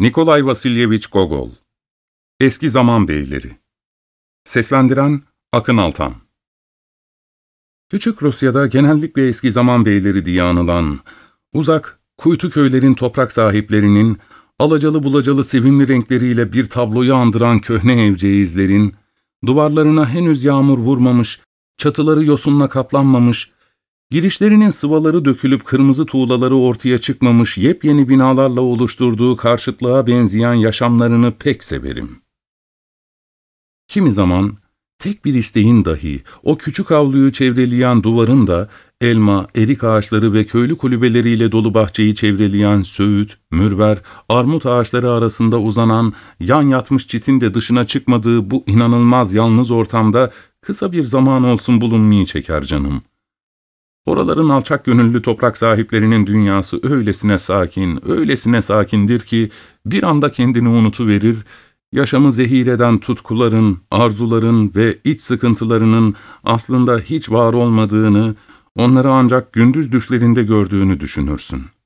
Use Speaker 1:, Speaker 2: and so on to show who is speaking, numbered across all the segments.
Speaker 1: Nikolay Vasilyeviç Gogol. Eski Zaman Beyleri. Seslendiren Akın Altan. Küçük Rusya'da genellikle eski zaman beyleri diye anılan, uzak, kuytu köylerin toprak sahiplerinin, alacalı bulacalı sevimli renkleriyle bir tabloyu andıran köhne evceğizlerin, duvarlarına henüz yağmur vurmamış, çatıları yosunla kaplanmamış, Girişlerinin sıvaları dökülüp kırmızı tuğlaları ortaya çıkmamış yepyeni binalarla oluşturduğu karşıtlığa benzeyen yaşamlarını pek severim. Kimi zaman tek bir isteğin dahi o küçük avluyu çevreleyen duvarın da elma, erik ağaçları ve köylü kulübeleriyle dolu bahçeyi çevreleyen söğüt, mürver, armut ağaçları arasında uzanan yan yatmış çitin de dışına çıkmadığı bu inanılmaz yalnız ortamda kısa bir zaman olsun bulunmayı çeker canım.'' Oraların alçak gönüllü toprak sahiplerinin dünyası öylesine sakin, öylesine sakindir ki bir anda kendini unutuverir, yaşamı zehir eden tutkuların, arzuların ve iç sıkıntılarının aslında hiç var olmadığını, onları ancak gündüz düşlerinde gördüğünü düşünürsün.''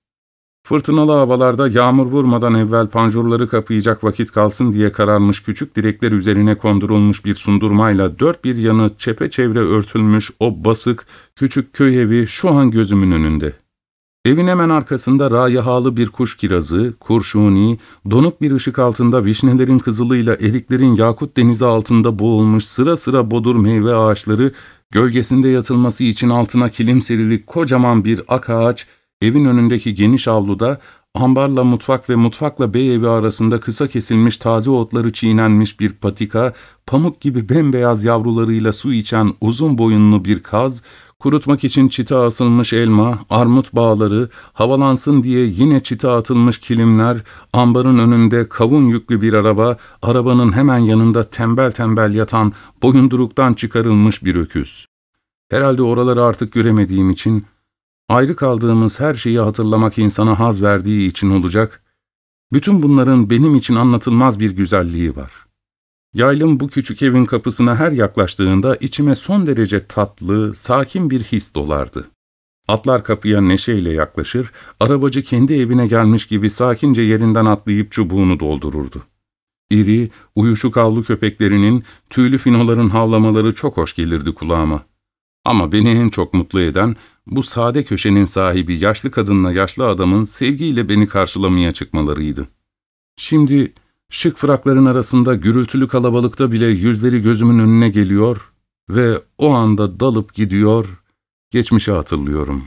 Speaker 1: Fırtınalı havalarda yağmur vurmadan evvel panjurları kapayacak vakit kalsın diye kararmış küçük direkler üzerine kondurulmuş bir sundurmayla dört bir yanı çepeçevre örtülmüş o basık, küçük köy evi şu an gözümün önünde. Evin hemen arkasında rayahalı bir kuş kirazı, kurşuni, donuk bir ışık altında vişnelerin kızılıyla eriklerin yakut denizi altında boğulmuş sıra sıra bodur meyve ağaçları, gölgesinde yatılması için altına kilim serilik kocaman bir ak ağaç, Evin önündeki geniş avluda ambarla mutfak ve mutfakla bey evi arasında kısa kesilmiş taze otları çiğnenmiş bir patika, pamuk gibi bembeyaz yavrularıyla su içen uzun boyunlu bir kaz, kurutmak için çita asılmış elma, armut bağları, havalansın diye yine çita atılmış kilimler, ambarın önünde kavun yüklü bir araba, arabanın hemen yanında tembel tembel yatan boyunduruktan çıkarılmış bir öküz. Herhalde oraları artık göremediğim için ayrı kaldığımız her şeyi hatırlamak insana haz verdiği için olacak, bütün bunların benim için anlatılmaz bir güzelliği var. Yaylım bu küçük evin kapısına her yaklaştığında içime son derece tatlı, sakin bir his dolardı. Atlar kapıya neşeyle yaklaşır, arabacı kendi evine gelmiş gibi sakince yerinden atlayıp çubuğunu doldururdu. İri, uyuşuk avlu köpeklerinin, tüylü finoların havlamaları çok hoş gelirdi kulağıma. Ama beni en çok mutlu eden, bu sade köşenin sahibi yaşlı kadınla yaşlı adamın sevgiyle beni karşılamaya çıkmalarıydı. Şimdi şık frakların arasında gürültülü kalabalıkta bile yüzleri gözümün önüne geliyor ve o anda dalıp gidiyor, geçmişi hatırlıyorum.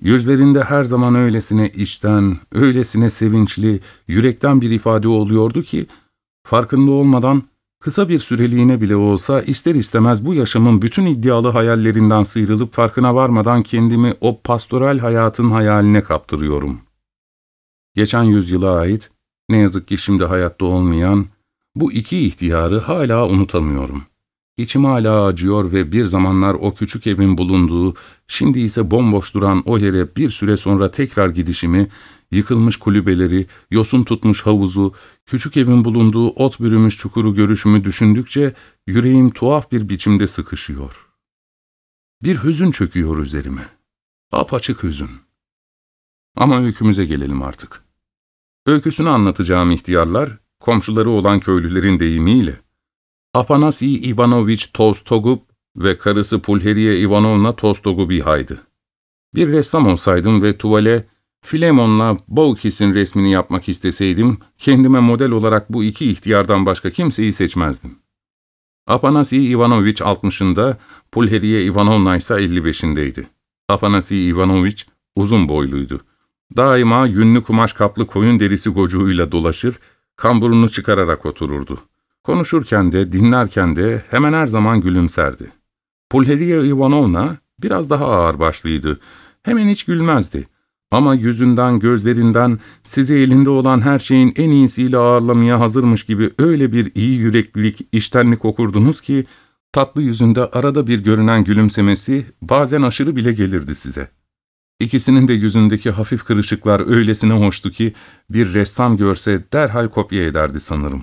Speaker 1: Yüzlerinde her zaman öylesine içten, öylesine sevinçli, yürekten bir ifade oluyordu ki, farkında olmadan Kısa bir süreliğine bile olsa ister istemez bu yaşamın bütün iddialı hayallerinden sıyrılıp farkına varmadan kendimi o pastoral hayatın hayaline kaptırıyorum. Geçen yüzyıla ait, ne yazık ki şimdi hayatta olmayan, bu iki ihtiyarı hala unutamıyorum. İçim hala acıyor ve bir zamanlar o küçük evin bulunduğu, şimdi ise bomboş duran o yere bir süre sonra tekrar gidişimi, yıkılmış kulübeleri, yosun tutmuş havuzu, küçük evin bulunduğu ot bürümüş çukuru görüşümü düşündükçe yüreğim tuhaf bir biçimde sıkışıyor. Bir hüzün çöküyor üzerime. Apaçık hüzün. Ama öykümüze gelelim artık. Öyküsünü anlatacağım ihtiyarlar, komşuları olan köylülerin deyimiyle, Apanasi Ivanoviç Tostogub ve karısı Pulheriye Ivanovna Tostogubihay'dı. Bir ressam olsaydım ve tuvale Filemon'la Bowkis'in resmini yapmak isteseydim, kendime model olarak bu iki ihtiyardan başka kimseyi seçmezdim. Apanasi Ivanoviç 60'ında, Pulheriye Ivanovna ise 55'indeydi. Apanasi Ivanoviç uzun boyluydu. Daima yünlü kumaş kaplı koyun derisi gocuğuyla dolaşır, kamburunu çıkararak otururdu. Konuşurken de, dinlerken de hemen her zaman gülümserdi. Pulheriye Ivanovna biraz daha ağırbaşlıydı. Hemen hiç gülmezdi. Ama yüzünden, gözlerinden sizi elinde olan her şeyin en iyisiyle ağırlamaya hazırmış gibi öyle bir iyi yüreklilik, iştenlik okurdunuz ki, tatlı yüzünde arada bir görünen gülümsemesi bazen aşırı bile gelirdi size. İkisinin de yüzündeki hafif kırışıklar öylesine hoştu ki, bir ressam görse derhal kopya ederdi sanırım.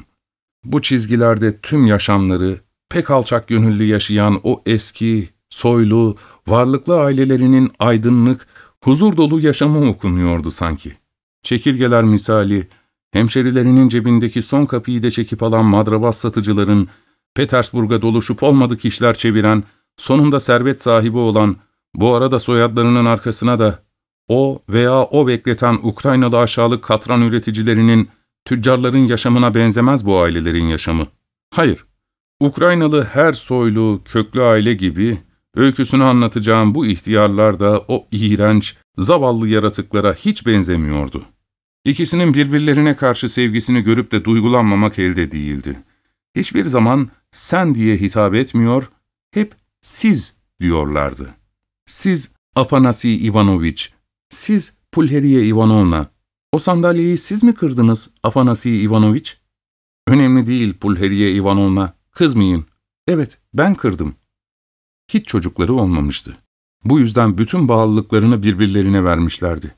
Speaker 1: Bu çizgilerde tüm yaşamları, pek alçak gönüllü yaşayan o eski, soylu, varlıklı ailelerinin aydınlık, huzur dolu yaşamı okunuyordu sanki. Çekirgeler misali, hemşerilerinin cebindeki son kapıyı da çekip alan madrabas satıcıların, Petersburg'a doluşup olmadık işler çeviren, sonunda servet sahibi olan, bu arada soyadlarının arkasına da o veya o bekleten Ukraynalı aşağılık katran üreticilerinin, tüccarların yaşamına benzemez bu ailelerin yaşamı. Hayır, Ukraynalı her soylu, köklü aile gibi, öyküsünü anlatacağım bu ihtiyarlar da o iğrenç, zavallı yaratıklara hiç benzemiyordu. İkisinin birbirlerine karşı sevgisini görüp de duygulanmamak elde değildi. Hiçbir zaman sen diye hitap etmiyor, hep siz diyorlardı. Siz Apanasi Ivanoviç, siz Pulheriye Ivanovna, o sandalyeyi siz mi kırdınız Apanasi Ivanoviç? Önemli değil Pulheriye Ivanovna, kızmayın. Evet, ben kırdım. Hiç çocukları olmamıştı. Bu yüzden bütün bağlılıklarını birbirlerine vermişlerdi.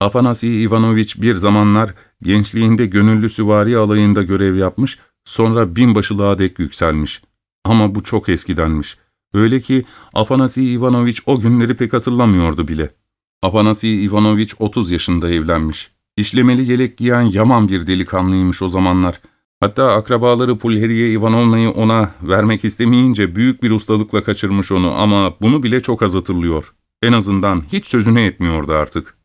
Speaker 1: Apanasi Ivanoviç bir zamanlar gençliğinde gönüllü süvari alayında görev yapmış, sonra binbaşılığa dek yükselmiş. Ama bu çok eskidenmiş. Öyle ki Apanasi Ivanoviç o günleri pek hatırlamıyordu bile. Apanasi Ivanoviç 30 yaşında evlenmiş. İşlemeli yelek giyen yaman bir delikanlıymış o zamanlar. Hatta akrabaları Pulheriye Ivanovna'yı ona vermek istemeyince büyük bir ustalıkla kaçırmış onu ama bunu bile çok az hatırlıyor. En azından hiç sözünü etmiyordu artık.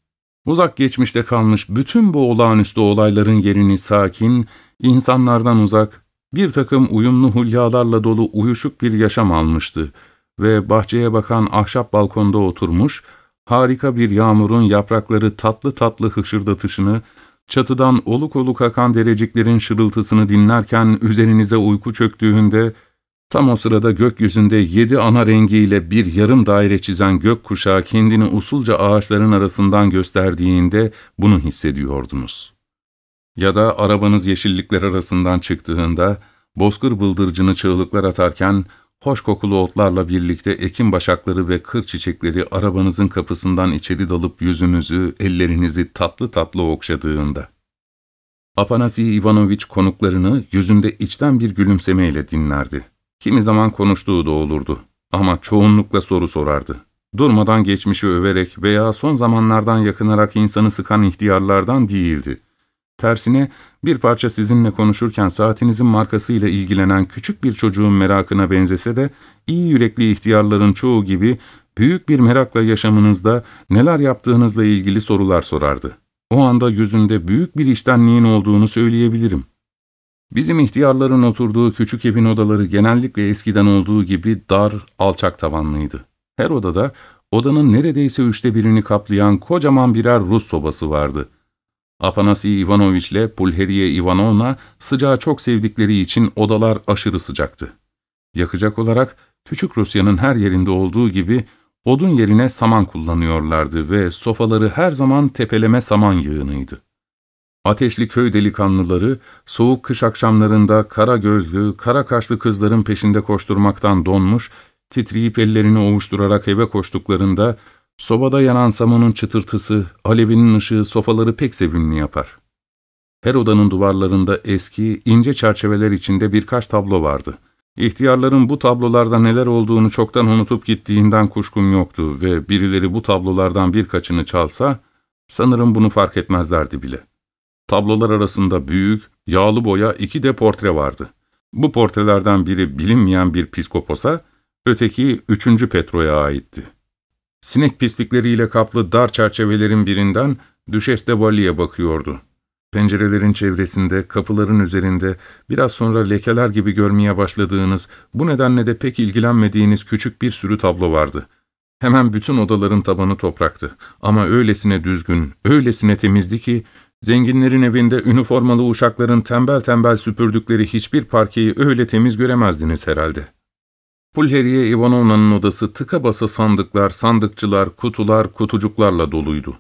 Speaker 1: Uzak geçmişte kalmış bütün bu olağanüstü olayların yerini sakin, insanlardan uzak, bir takım uyumlu hulyalarla dolu uyuşuk bir yaşam almıştı ve bahçeye bakan ahşap balkonda oturmuş, harika bir yağmurun yaprakları tatlı tatlı hışırdatışını, çatıdan oluk oluk akan dereciklerin şırıltısını dinlerken üzerinize uyku çöktüğünde, tam o sırada gökyüzünde yedi ana rengiyle bir yarım daire çizen gökkuşağı kendini usulca ağaçların arasından gösterdiğinde bunu hissediyordunuz. Ya da arabanız yeşillikler arasından çıktığında, bozkır bıldırcını çığlıklar atarken, hoş kokulu otlarla birlikte ekim başakları ve kır çiçekleri arabanızın kapısından içeri dalıp yüzünüzü, ellerinizi tatlı tatlı okşadığında. Apanasi Ivanoviç konuklarını yüzünde içten bir gülümsemeyle dinlerdi. Kimi zaman konuştuğu da olurdu ama çoğunlukla soru sorardı. Durmadan geçmişi överek veya son zamanlardan yakınarak insanı sıkan ihtiyarlardan değildi. Tersine bir parça sizinle konuşurken saatinizin markasıyla ilgilenen küçük bir çocuğun merakına benzese de iyi yürekli ihtiyarların çoğu gibi büyük bir merakla yaşamınızda neler yaptığınızla ilgili sorular sorardı. O anda yüzünde büyük bir iştenliğin olduğunu söyleyebilirim. Bizim ihtiyarların oturduğu küçük evin odaları genellikle eskiden olduğu gibi dar, alçak tavanlıydı. Her odada odanın neredeyse üçte birini kaplayan kocaman birer Rus sobası vardı. Apanasi Ivanoviç ile Pulheriye Ivanovna sıcağı çok sevdikleri için odalar aşırı sıcaktı. Yakacak olarak küçük Rusya'nın her yerinde olduğu gibi odun yerine saman kullanıyorlardı ve sofaları her zaman tepeleme saman yığınıydı. Ateşli köy delikanlıları, soğuk kış akşamlarında kara gözlü, kara kaşlı kızların peşinde koşturmaktan donmuş, titreyip ellerini ovuşturarak eve koştuklarında, sobada yanan samanın çıtırtısı, alevinin ışığı sofaları pek sevimli yapar. Her odanın duvarlarında eski, ince çerçeveler içinde birkaç tablo vardı. İhtiyarların bu tablolarda neler olduğunu çoktan unutup gittiğinden kuşkum yoktu ve birileri bu tablolardan birkaçını çalsa, sanırım bunu fark etmezlerdi bile. Tablolar arasında büyük, yağlı boya iki de portre vardı. Bu portrelerden biri bilinmeyen bir piskoposa, öteki üçüncü Petro'ya aitti. Sinek pislikleriyle kaplı dar çerçevelerin birinden Düşes de Valli'ye bakıyordu. Pencerelerin çevresinde, kapıların üzerinde, biraz sonra lekeler gibi görmeye başladığınız, bu nedenle de pek ilgilenmediğiniz küçük bir sürü tablo vardı. Hemen bütün odaların tabanı topraktı ama öylesine düzgün, öylesine temizdi ki, Zenginlerin evinde üniformalı uşakların tembel tembel süpürdükleri hiçbir parkeyi öyle temiz göremezdiniz herhalde. Pulheriye Ivanovna'nın odası tıka basa sandıklar, sandıkçılar, kutular, kutucuklarla doluydu.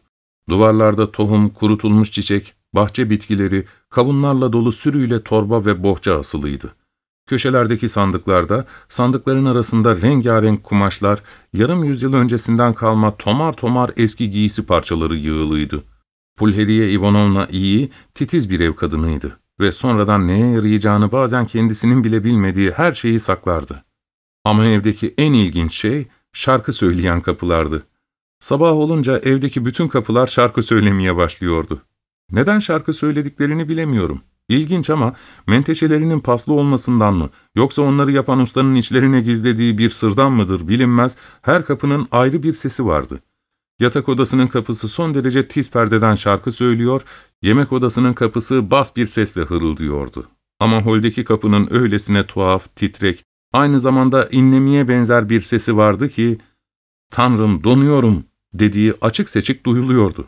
Speaker 1: Duvarlarda tohum, kurutulmuş çiçek, bahçe bitkileri, kavunlarla dolu sürüyle torba ve bohça asılıydı. Köşelerdeki sandıklarda, sandıkların arasında rengarenk kumaşlar, yarım yüzyıl öncesinden kalma tomar tomar eski giysi parçaları yığılıydı. Pulheriye Ivanovna iyi, titiz bir ev kadınıydı ve sonradan neye yarayacağını bazen kendisinin bile bilmediği her şeyi saklardı. Ama evdeki en ilginç şey şarkı söyleyen kapılardı. Sabah olunca evdeki bütün kapılar şarkı söylemeye başlıyordu. Neden şarkı söylediklerini bilemiyorum. İlginç ama menteşelerinin paslı olmasından mı, yoksa onları yapan ustanın içlerine gizlediği bir sırdan mıdır bilinmez, her kapının ayrı bir sesi vardı. Yatak odasının kapısı son derece tiz perdeden şarkı söylüyor, yemek odasının kapısı bas bir sesle hırıldıyordu. Ama holdeki kapının öylesine tuhaf, titrek, aynı zamanda inlemeye benzer bir sesi vardı ki, ''Tanrım donuyorum'' dediği açık seçik duyuluyordu.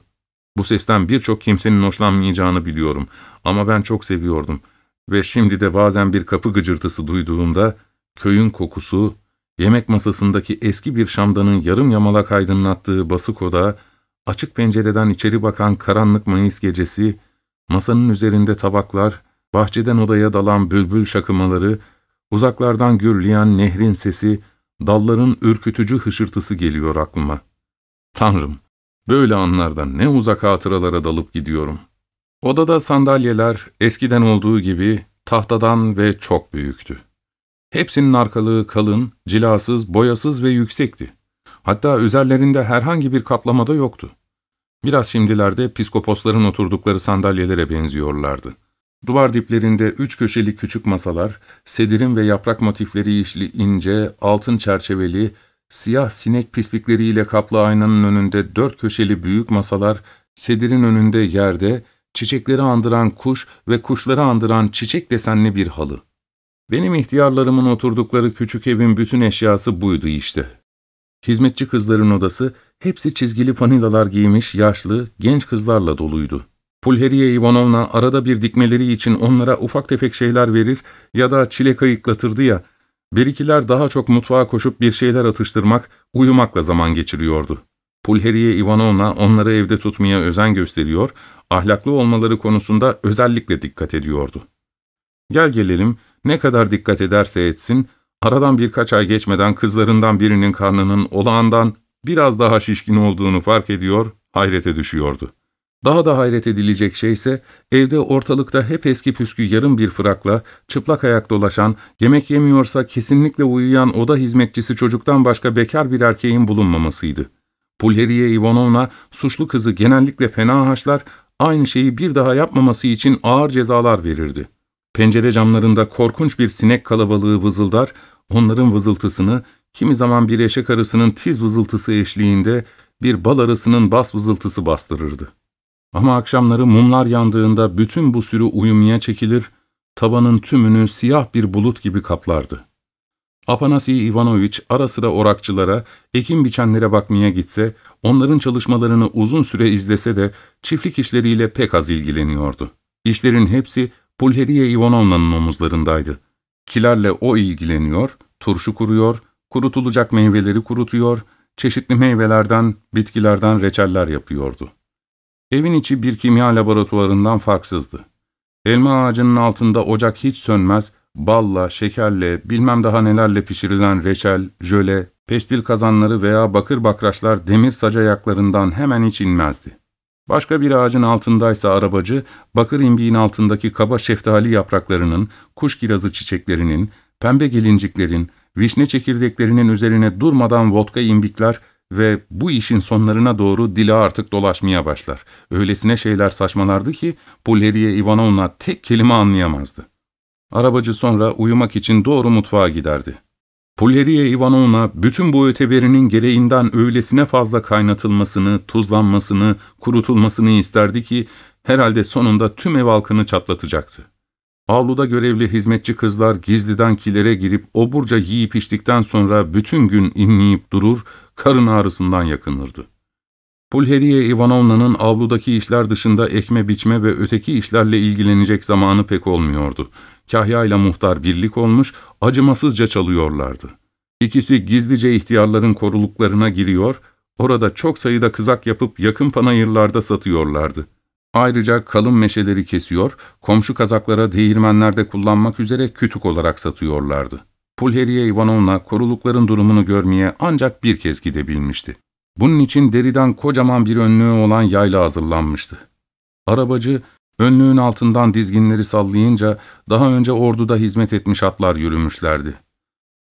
Speaker 1: Bu sesten birçok kimsenin hoşlanmayacağını biliyorum ama ben çok seviyordum ve şimdi de bazen bir kapı gıcırtısı duyduğumda köyün kokusu, yemek masasındaki eski bir şamdanın yarım yamalak aydınlattığı basık oda, açık pencereden içeri bakan karanlık Mayıs gecesi, masanın üzerinde tabaklar, bahçeden odaya dalan bülbül şakımaları, uzaklardan gürleyen nehrin sesi, dalların ürkütücü hışırtısı geliyor aklıma. Tanrım! Böyle anlardan ne uzak hatıralara dalıp gidiyorum. Odada sandalyeler eskiden olduğu gibi tahtadan ve çok büyüktü. Hepsinin arkalığı kalın, cilasız, boyasız ve yüksekti. Hatta üzerlerinde herhangi bir kaplamada yoktu. Biraz şimdilerde piskoposların oturdukları sandalyelere benziyorlardı. Duvar diplerinde üç köşeli küçük masalar, sedirin ve yaprak motifleri işli ince, altın çerçeveli, Siyah sinek pislikleriyle kaplı aynanın önünde dört köşeli büyük masalar, sedirin önünde yerde, çiçekleri andıran kuş ve kuşları andıran çiçek desenli bir halı. Benim ihtiyarlarımın oturdukları küçük evin bütün eşyası buydu işte. Hizmetçi kızların odası, hepsi çizgili panilalar giymiş yaşlı, genç kızlarla doluydu. Pulheriye Ivanovna arada bir dikmeleri için onlara ufak tefek şeyler verir ya da çilek ayıklatırdı ya, Berikiler daha çok mutfağa koşup bir şeyler atıştırmak, uyumakla zaman geçiriyordu. Pulheriye Ivanovna onları evde tutmaya özen gösteriyor, ahlaklı olmaları konusunda özellikle dikkat ediyordu. Gel gelelim, ne kadar dikkat ederse etsin, aradan birkaç ay geçmeden kızlarından birinin karnının olağandan biraz daha şişkin olduğunu fark ediyor, hayrete düşüyordu. Daha da hayret edilecek şey ise evde ortalıkta hep eski püskü yarım bir fırakla, çıplak ayak dolaşan, yemek yemiyorsa kesinlikle uyuyan oda hizmetçisi çocuktan başka bekar bir erkeğin bulunmamasıydı. Pulheriye Ivanovna suçlu kızı genellikle fena haşlar, aynı şeyi bir daha yapmaması için ağır cezalar verirdi. Pencere camlarında korkunç bir sinek kalabalığı vızıldar, onların vızıltısını, kimi zaman bir eşek arısının tiz vızıltısı eşliğinde bir bal arısının bas vızıltısı bastırırdı. Ama akşamları mumlar yandığında bütün bu sürü uyumaya çekilir, tabanın tümünü siyah bir bulut gibi kaplardı. Apanasi Ivanoviç ara sıra orakçılara, ekim biçenlere bakmaya gitse, onların çalışmalarını uzun süre izlese de çiftlik işleriyle pek az ilgileniyordu. İşlerin hepsi Pulheriye Ivanovna'nın omuzlarındaydı. Kilerle o ilgileniyor, turşu kuruyor, kurutulacak meyveleri kurutuyor, çeşitli meyvelerden, bitkilerden reçeller yapıyordu. Evin içi bir kimya laboratuvarından farksızdı. Elma ağacının altında ocak hiç sönmez, balla, şekerle, bilmem daha nelerle pişirilen reçel, jöle, pestil kazanları veya bakır bakraçlar demir sac ayaklarından hemen hiç inmezdi. Başka bir ağacın altındaysa arabacı, bakır imbiğin altındaki kaba şeftali yapraklarının, kuş kirazı çiçeklerinin, pembe gelinciklerin, vişne çekirdeklerinin üzerine durmadan vodka imbikler ve bu işin sonlarına doğru dili artık dolaşmaya başlar. Öylesine şeyler saçmalardı ki Pulheriye Ivanovna tek kelime anlayamazdı. Arabacı sonra uyumak için doğru mutfağa giderdi. Pulheriye Ivanovna bütün bu öteberinin gereğinden öylesine fazla kaynatılmasını, tuzlanmasını, kurutulmasını isterdi ki herhalde sonunda tüm ev halkını çatlatacaktı. Avluda görevli hizmetçi kızlar gizliden kilere girip oburca yiyip içtikten sonra bütün gün inleyip durur, karın ağrısından yakınırdı. Pulheriye Ivanovna'nın avludaki işler dışında ekme biçme ve öteki işlerle ilgilenecek zamanı pek olmuyordu. Kahya ile muhtar birlik olmuş, acımasızca çalıyorlardı. İkisi gizlice ihtiyarların koruluklarına giriyor, orada çok sayıda kızak yapıp yakın panayırlarda satıyorlardı. Ayrıca kalın meşeleri kesiyor, komşu kazaklara değirmenlerde kullanmak üzere kütük olarak satıyorlardı. Pulheriye Ivanovna korulukların durumunu görmeye ancak bir kez gidebilmişti. Bunun için deriden kocaman bir önlüğü olan yayla hazırlanmıştı. Arabacı, önlüğün altından dizginleri sallayınca daha önce orduda hizmet etmiş atlar yürümüşlerdi.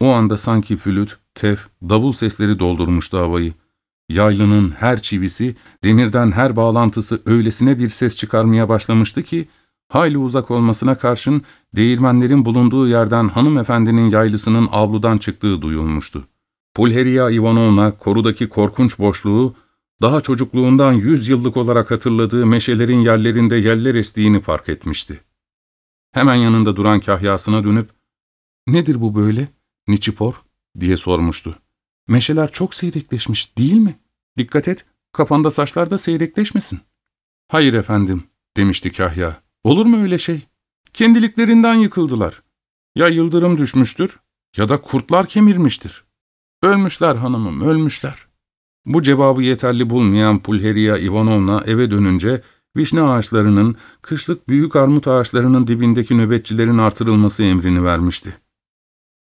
Speaker 1: O anda sanki flüt, tef, davul sesleri doldurmuştu havayı. yaylının her çivisi, demirden her bağlantısı öylesine bir ses çıkarmaya başlamıştı ki, hayli uzak olmasına karşın değirmenlerin bulunduğu yerden hanımefendinin yaylısının avludan çıktığı duyulmuştu. Pulheria Ivanovna korudaki korkunç boşluğu, daha çocukluğundan yüz yıllık olarak hatırladığı meşelerin yerlerinde yeller estiğini fark etmişti. Hemen yanında duran kahyasına dönüp, ''Nedir bu böyle, Niçipor?'' diye sormuştu. ''Meşeler çok seyrekleşmiş değil mi? Dikkat et, kafanda saçlar da seyrekleşmesin.'' ''Hayır efendim.'' demişti kahya. ''Olur mu öyle şey? Kendiliklerinden yıkıldılar. Ya yıldırım düşmüştür ya da kurtlar kemirmiştir. Ölmüşler hanımım, ölmüşler.'' Bu cevabı yeterli bulmayan Pulheria Ivanovna eve dönünce, vişne ağaçlarının, kışlık büyük armut ağaçlarının dibindeki nöbetçilerin artırılması emrini vermişti.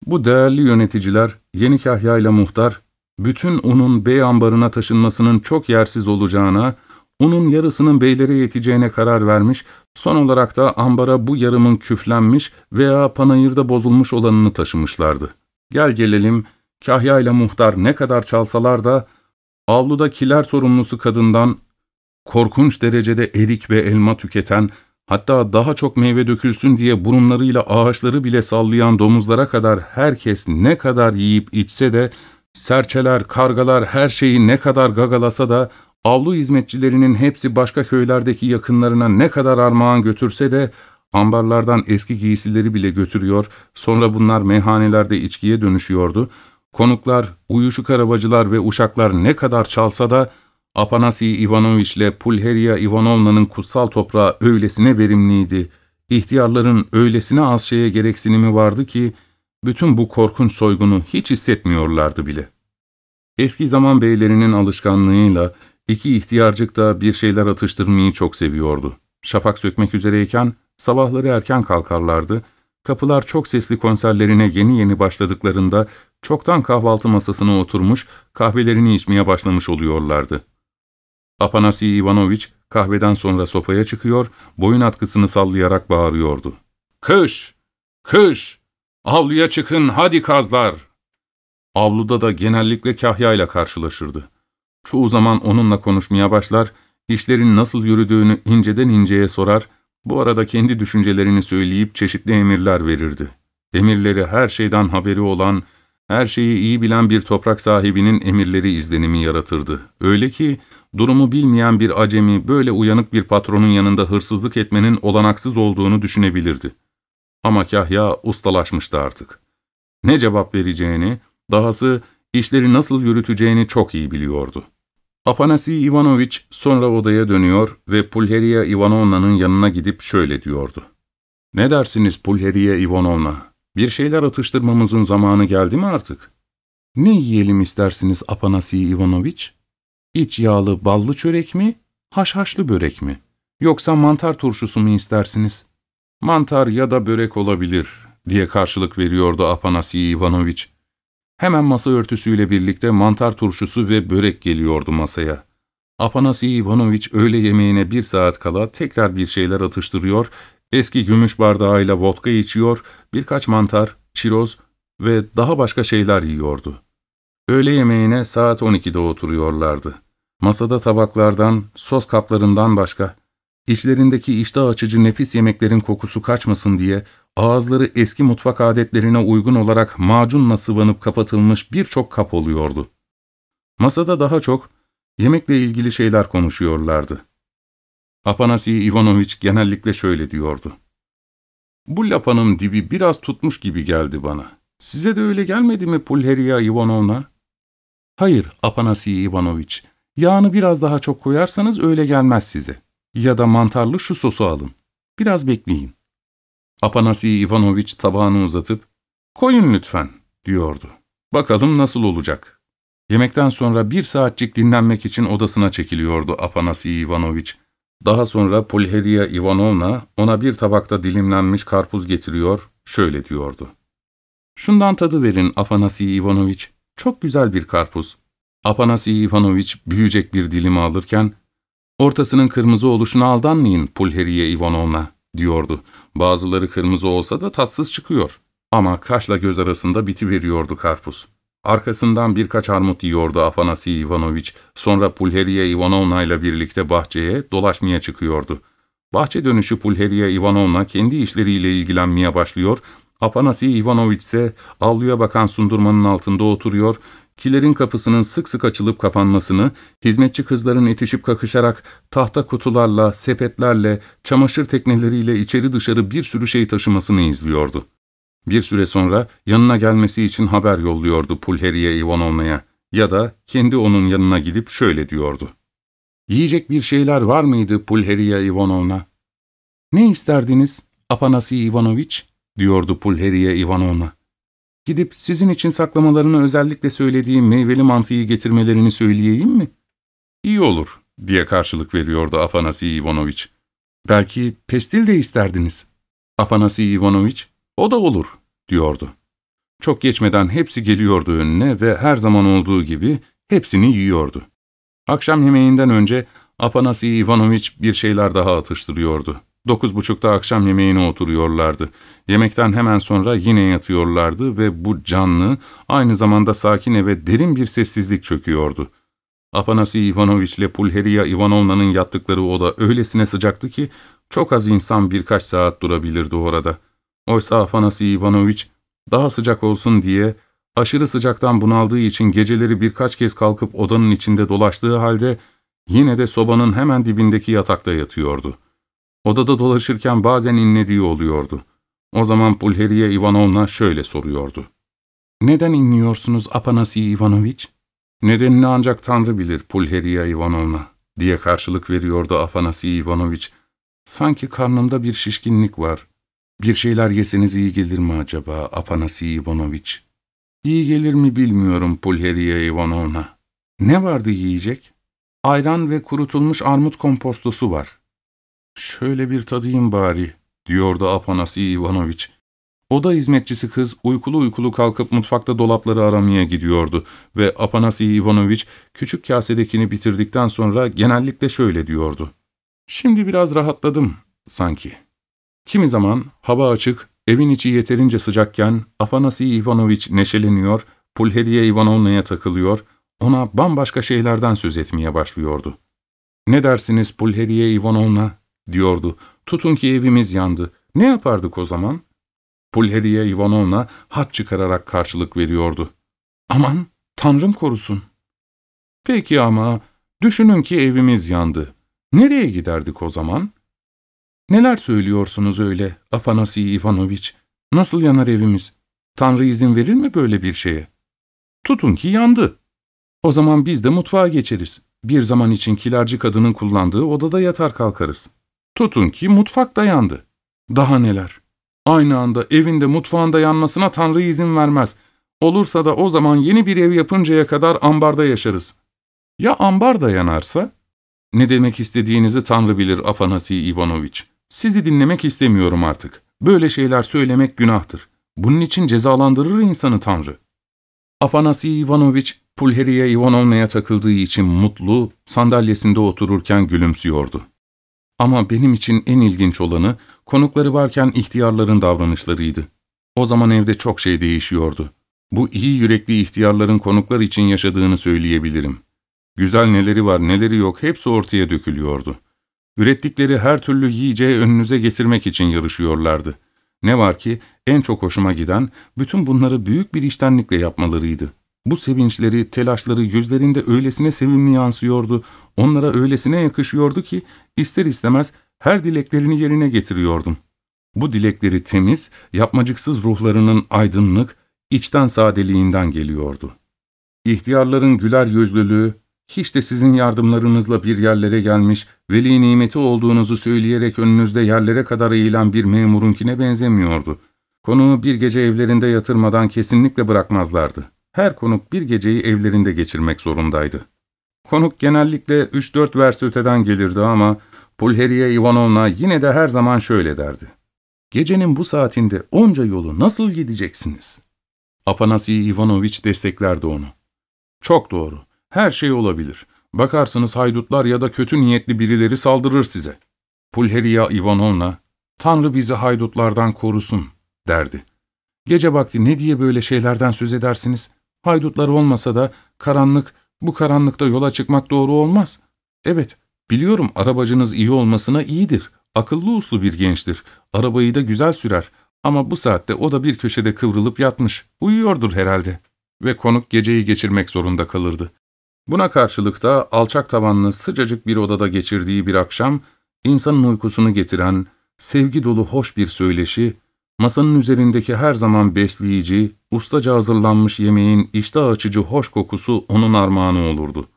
Speaker 1: Bu değerli yöneticiler, Yeni Kahya ile muhtar, bütün unun bey ambarına taşınmasının çok yersiz olacağına, unun yarısının beylere yeteceğine karar vermiş, son olarak da ambara bu yarımın küflenmiş veya panayırda bozulmuş olanını taşımışlardı. Gel gelelim, Kahya ile muhtar ne kadar çalsalar da, avluda kiler sorumlusu kadından, korkunç derecede erik ve elma tüketen, hatta daha çok meyve dökülsün diye burunlarıyla ağaçları bile sallayan domuzlara kadar herkes ne kadar yiyip içse de, serçeler, kargalar her şeyi ne kadar gagalasa da, avlu hizmetçilerinin hepsi başka köylerdeki yakınlarına ne kadar armağan götürse de, ambarlardan eski giysileri bile götürüyor, sonra bunlar meyhanelerde içkiye dönüşüyordu, Konuklar, uyuşuk arabacılar ve uşaklar ne kadar çalsa da Apanasi Ivanoviç ile Pulheria Ivanovna'nın kutsal toprağı öylesine verimliydi, ihtiyarların öylesine az şeye gereksinimi vardı ki, bütün bu korkunç soygunu hiç hissetmiyorlardı bile. Eski zaman beylerinin alışkanlığıyla iki ihtiyarcık da bir şeyler atıştırmayı çok seviyordu. Şapak sökmek üzereyken sabahları erken kalkarlardı, kapılar çok sesli konserlerine yeni yeni başladıklarında çoktan kahvaltı masasına oturmuş, kahvelerini içmeye başlamış oluyorlardı. Apanasi Ivanoviç kahveden sonra sofaya çıkıyor, boyun atkısını sallayarak bağırıyordu. ''Kış! Kış! Avluya çıkın hadi kazlar!'' Avluda da genellikle kahyayla karşılaşırdı. Çoğu zaman onunla konuşmaya başlar, işlerin nasıl yürüdüğünü inceden inceye sorar, bu arada kendi düşüncelerini söyleyip çeşitli emirler verirdi. Emirleri her şeyden haberi olan, her şeyi iyi bilen bir toprak sahibinin emirleri izlenimi yaratırdı. Öyle ki durumu bilmeyen bir acemi böyle uyanık bir patronun yanında hırsızlık etmenin olanaksız olduğunu düşünebilirdi. Ama Kahya ustalaşmıştı artık. Ne cevap vereceğini, dahası işleri nasıl yürüteceğini çok iyi biliyordu. Apanasi Ivanoviç sonra odaya dönüyor ve Pulheria Ivanovna'nın yanına gidip şöyle diyordu. ''Ne dersiniz Pulheria Ivanovna? Bir şeyler atıştırmamızın zamanı geldi mi artık? Ne yiyelim istersiniz Apanasi Ivanoviç? İç yağlı ballı çörek mi, haşhaşlı börek mi? Yoksa mantar turşusu mu istersiniz? Mantar ya da börek olabilir, diye karşılık veriyordu Apanasi Ivanoviç. Hemen masa örtüsüyle birlikte mantar turşusu ve börek geliyordu masaya. Apanasi Ivanoviç öğle yemeğine bir saat kala tekrar bir şeyler atıştırıyor Eski gümüş bardağıyla vodka içiyor, birkaç mantar, çiroz ve daha başka şeyler yiyordu. Öğle yemeğine saat 12'de oturuyorlardı. Masada tabaklardan, sos kaplarından başka, içlerindeki iştah açıcı nefis yemeklerin kokusu kaçmasın diye ağızları eski mutfak adetlerine uygun olarak macunla sıvanıp kapatılmış birçok kap oluyordu. Masada daha çok yemekle ilgili şeyler konuşuyorlardı. Apanasi Ivanoviç genellikle şöyle diyordu. Bu lapanın dibi biraz tutmuş gibi geldi bana. Size de öyle gelmedi mi Pulheria Ivanovna? Hayır Apanasi Ivanoviç. Yağını biraz daha çok koyarsanız öyle gelmez size. Ya da mantarlı şu sosu alın. Biraz bekleyin. Apanasi Ivanoviç tabağını uzatıp, ''Koyun lütfen.'' diyordu. ''Bakalım nasıl olacak.'' Yemekten sonra bir saatçik dinlenmek için odasına çekiliyordu Apanasi Ivanoviç. Daha sonra Pulheria Ivanovna ona bir tabakta dilimlenmiş karpuz getiriyor, şöyle diyordu. ''Şundan tadı verin Afanasi Ivanoviç, çok güzel bir karpuz.'' Afanasi Ivanoviç büyüyecek bir dilimi alırken, ''Ortasının kırmızı oluşuna aldanmayın Pulheria Ivanovna.'' diyordu. Bazıları kırmızı olsa da tatsız çıkıyor. Ama kaşla göz arasında biti veriyordu karpuz. Arkasından birkaç armut yiyordu Afanasi Ivanoviç, sonra Pulheriye Ivanovna ile birlikte bahçeye dolaşmaya çıkıyordu. Bahçe dönüşü Pulheriye Ivanovna kendi işleriyle ilgilenmeye başlıyor, Afanasi Ivanoviç ise avluya bakan sundurmanın altında oturuyor, kilerin kapısının sık sık açılıp kapanmasını, hizmetçi kızların itişip kakışarak tahta kutularla, sepetlerle, çamaşır tekneleriyle içeri dışarı bir sürü şey taşımasını izliyordu. Bir süre sonra yanına gelmesi için haber yolluyordu Pulheriye Ivanovna'ya ya da kendi onun yanına gidip şöyle diyordu. Yiyecek bir şeyler var mıydı Pulheriye Ivanovna? Ne isterdiniz Apanasi Ivanoviç? diyordu Pulheriye Ivanovna. Gidip sizin için saklamalarını özellikle söylediğim meyveli mantıyı getirmelerini söyleyeyim mi? İyi olur, diye karşılık veriyordu Afanasi Ivanoviç. Belki pestil de isterdiniz. Afanasi Ivanoviç, o da olur, diyordu. Çok geçmeden hepsi geliyordu önüne ve her zaman olduğu gibi hepsini yiyordu. Akşam yemeğinden önce Afanasi Ivanoviç bir şeyler daha atıştırıyordu. Dokuz buçukta akşam yemeğine oturuyorlardı. Yemekten hemen sonra yine yatıyorlardı ve bu canlı, aynı zamanda sakin ve derin bir sessizlik çöküyordu. Afanasi Ivanoviç ile Pulheriya Ivanovna'nın yattıkları oda öylesine sıcaktı ki, çok az insan birkaç saat durabilirdi orada. Oysa Afanasi Ivanoviç, daha sıcak olsun diye, aşırı sıcaktan bunaldığı için geceleri birkaç kez kalkıp odanın içinde dolaştığı halde, yine de sobanın hemen dibindeki yatakta yatıyordu.'' Odada dolaşırken bazen inlediği oluyordu. O zaman Pulheriye Ivanovna şöyle soruyordu. ''Neden inliyorsunuz Apanasi Ivanoviç?'' ''Nedenini ancak Tanrı bilir Pulheriye Ivanovna.'' diye karşılık veriyordu Afanasi Ivanoviç. ''Sanki karnımda bir şişkinlik var. Bir şeyler yeseniz iyi gelir mi acaba Apanasi Ivanoviç?'' ''İyi gelir mi bilmiyorum Pulheriye Ivanovna.'' ''Ne vardı yiyecek?'' ''Ayran ve kurutulmuş armut kompostosu var.'' ''Şöyle bir tadayım bari.'' diyordu Apanasi Ivanoviç. Oda hizmetçisi kız uykulu uykulu kalkıp mutfakta dolapları aramaya gidiyordu ve Apanasi Ivanoviç küçük kasedekini bitirdikten sonra genellikle şöyle diyordu. ''Şimdi biraz rahatladım sanki.'' Kimi zaman hava açık, evin içi yeterince sıcakken Apanasi Ivanoviç neşeleniyor, Pulheriye Ivanovna'ya takılıyor, ona bambaşka şeylerden söz etmeye başlıyordu. ''Ne dersiniz Pulheriye Ivanovna?'' Diyordu. Tutun ki evimiz yandı. Ne yapardık o zaman? Pulheriye Ivanovna hat çıkararak karşılık veriyordu. Aman, Tanrım korusun. Peki ama, düşünün ki evimiz yandı. Nereye giderdik o zaman? Neler söylüyorsunuz öyle, Afanasi Ivanoviç? Nasıl yanar evimiz? Tanrı izin verir mi böyle bir şeye? Tutun ki yandı. O zaman biz de mutfağa geçeriz. Bir zaman için kilerci kadının kullandığı odada yatar kalkarız. Tutun ki mutfak da yandı. Daha neler? Aynı anda evinde mutfağında yanmasına Tanrı izin vermez. Olursa da o zaman yeni bir ev yapıncaya kadar ambarda yaşarız. Ya ambar da yanarsa? Ne demek istediğinizi Tanrı bilir Afanasi Ivanoviç. Sizi dinlemek istemiyorum artık. Böyle şeyler söylemek günahtır. Bunun için cezalandırır insanı Tanrı. Afanasi Ivanoviç, Pulheriye Ivanovna'ya takıldığı için mutlu, sandalyesinde otururken gülümsüyordu. Ama benim için en ilginç olanı konukları varken ihtiyarların davranışlarıydı. O zaman evde çok şey değişiyordu. Bu iyi yürekli ihtiyarların konuklar için yaşadığını söyleyebilirim. Güzel neleri var neleri yok hepsi ortaya dökülüyordu. Ürettikleri her türlü yiyeceği önünüze getirmek için yarışıyorlardı. Ne var ki en çok hoşuma giden bütün bunları büyük bir iştenlikle yapmalarıydı. Bu sevinçleri, telaşları yüzlerinde öylesine sevimli yansıyordu, onlara öylesine yakışıyordu ki ister istemez her dileklerini yerine getiriyordum. Bu dilekleri temiz, yapmacıksız ruhlarının aydınlık, içten sadeliğinden geliyordu. İhtiyarların güler yüzlülüğü, hiç de sizin yardımlarınızla bir yerlere gelmiş, veli nimeti olduğunuzu söyleyerek önünüzde yerlere kadar eğilen bir memurunkine benzemiyordu. Konuğu bir gece evlerinde yatırmadan kesinlikle bırakmazlardı. Her konuk bir geceyi evlerinde geçirmek zorundaydı. Konuk genellikle 3-4 vers gelirdi ama Pulheriye Ivanovna yine de her zaman şöyle derdi. Gecenin bu saatinde onca yolu nasıl gideceksiniz? Apanasi Ivanoviç desteklerdi onu. Çok doğru. Her şey olabilir. Bakarsınız haydutlar ya da kötü niyetli birileri saldırır size. Pulheriya Ivanovna, Tanrı bizi haydutlardan korusun, derdi. Gece vakti ne diye böyle şeylerden söz edersiniz? Haydutlar olmasa da karanlık, bu karanlıkta yola çıkmak doğru olmaz. Evet, biliyorum arabacınız iyi olmasına iyidir. Akıllı uslu bir gençtir. Arabayı da güzel sürer. Ama bu saatte o da bir köşede kıvrılıp yatmış. Uyuyordur herhalde. Ve konuk geceyi geçirmek zorunda kalırdı. Buna karşılık da alçak tavanlı sıcacık bir odada geçirdiği bir akşam, insanın uykusunu getiren, sevgi dolu hoş bir söyleşi, masanın üzerindeki her zaman besleyici, ustaca hazırlanmış yemeğin iştah açıcı hoş kokusu onun armağanı olurdu.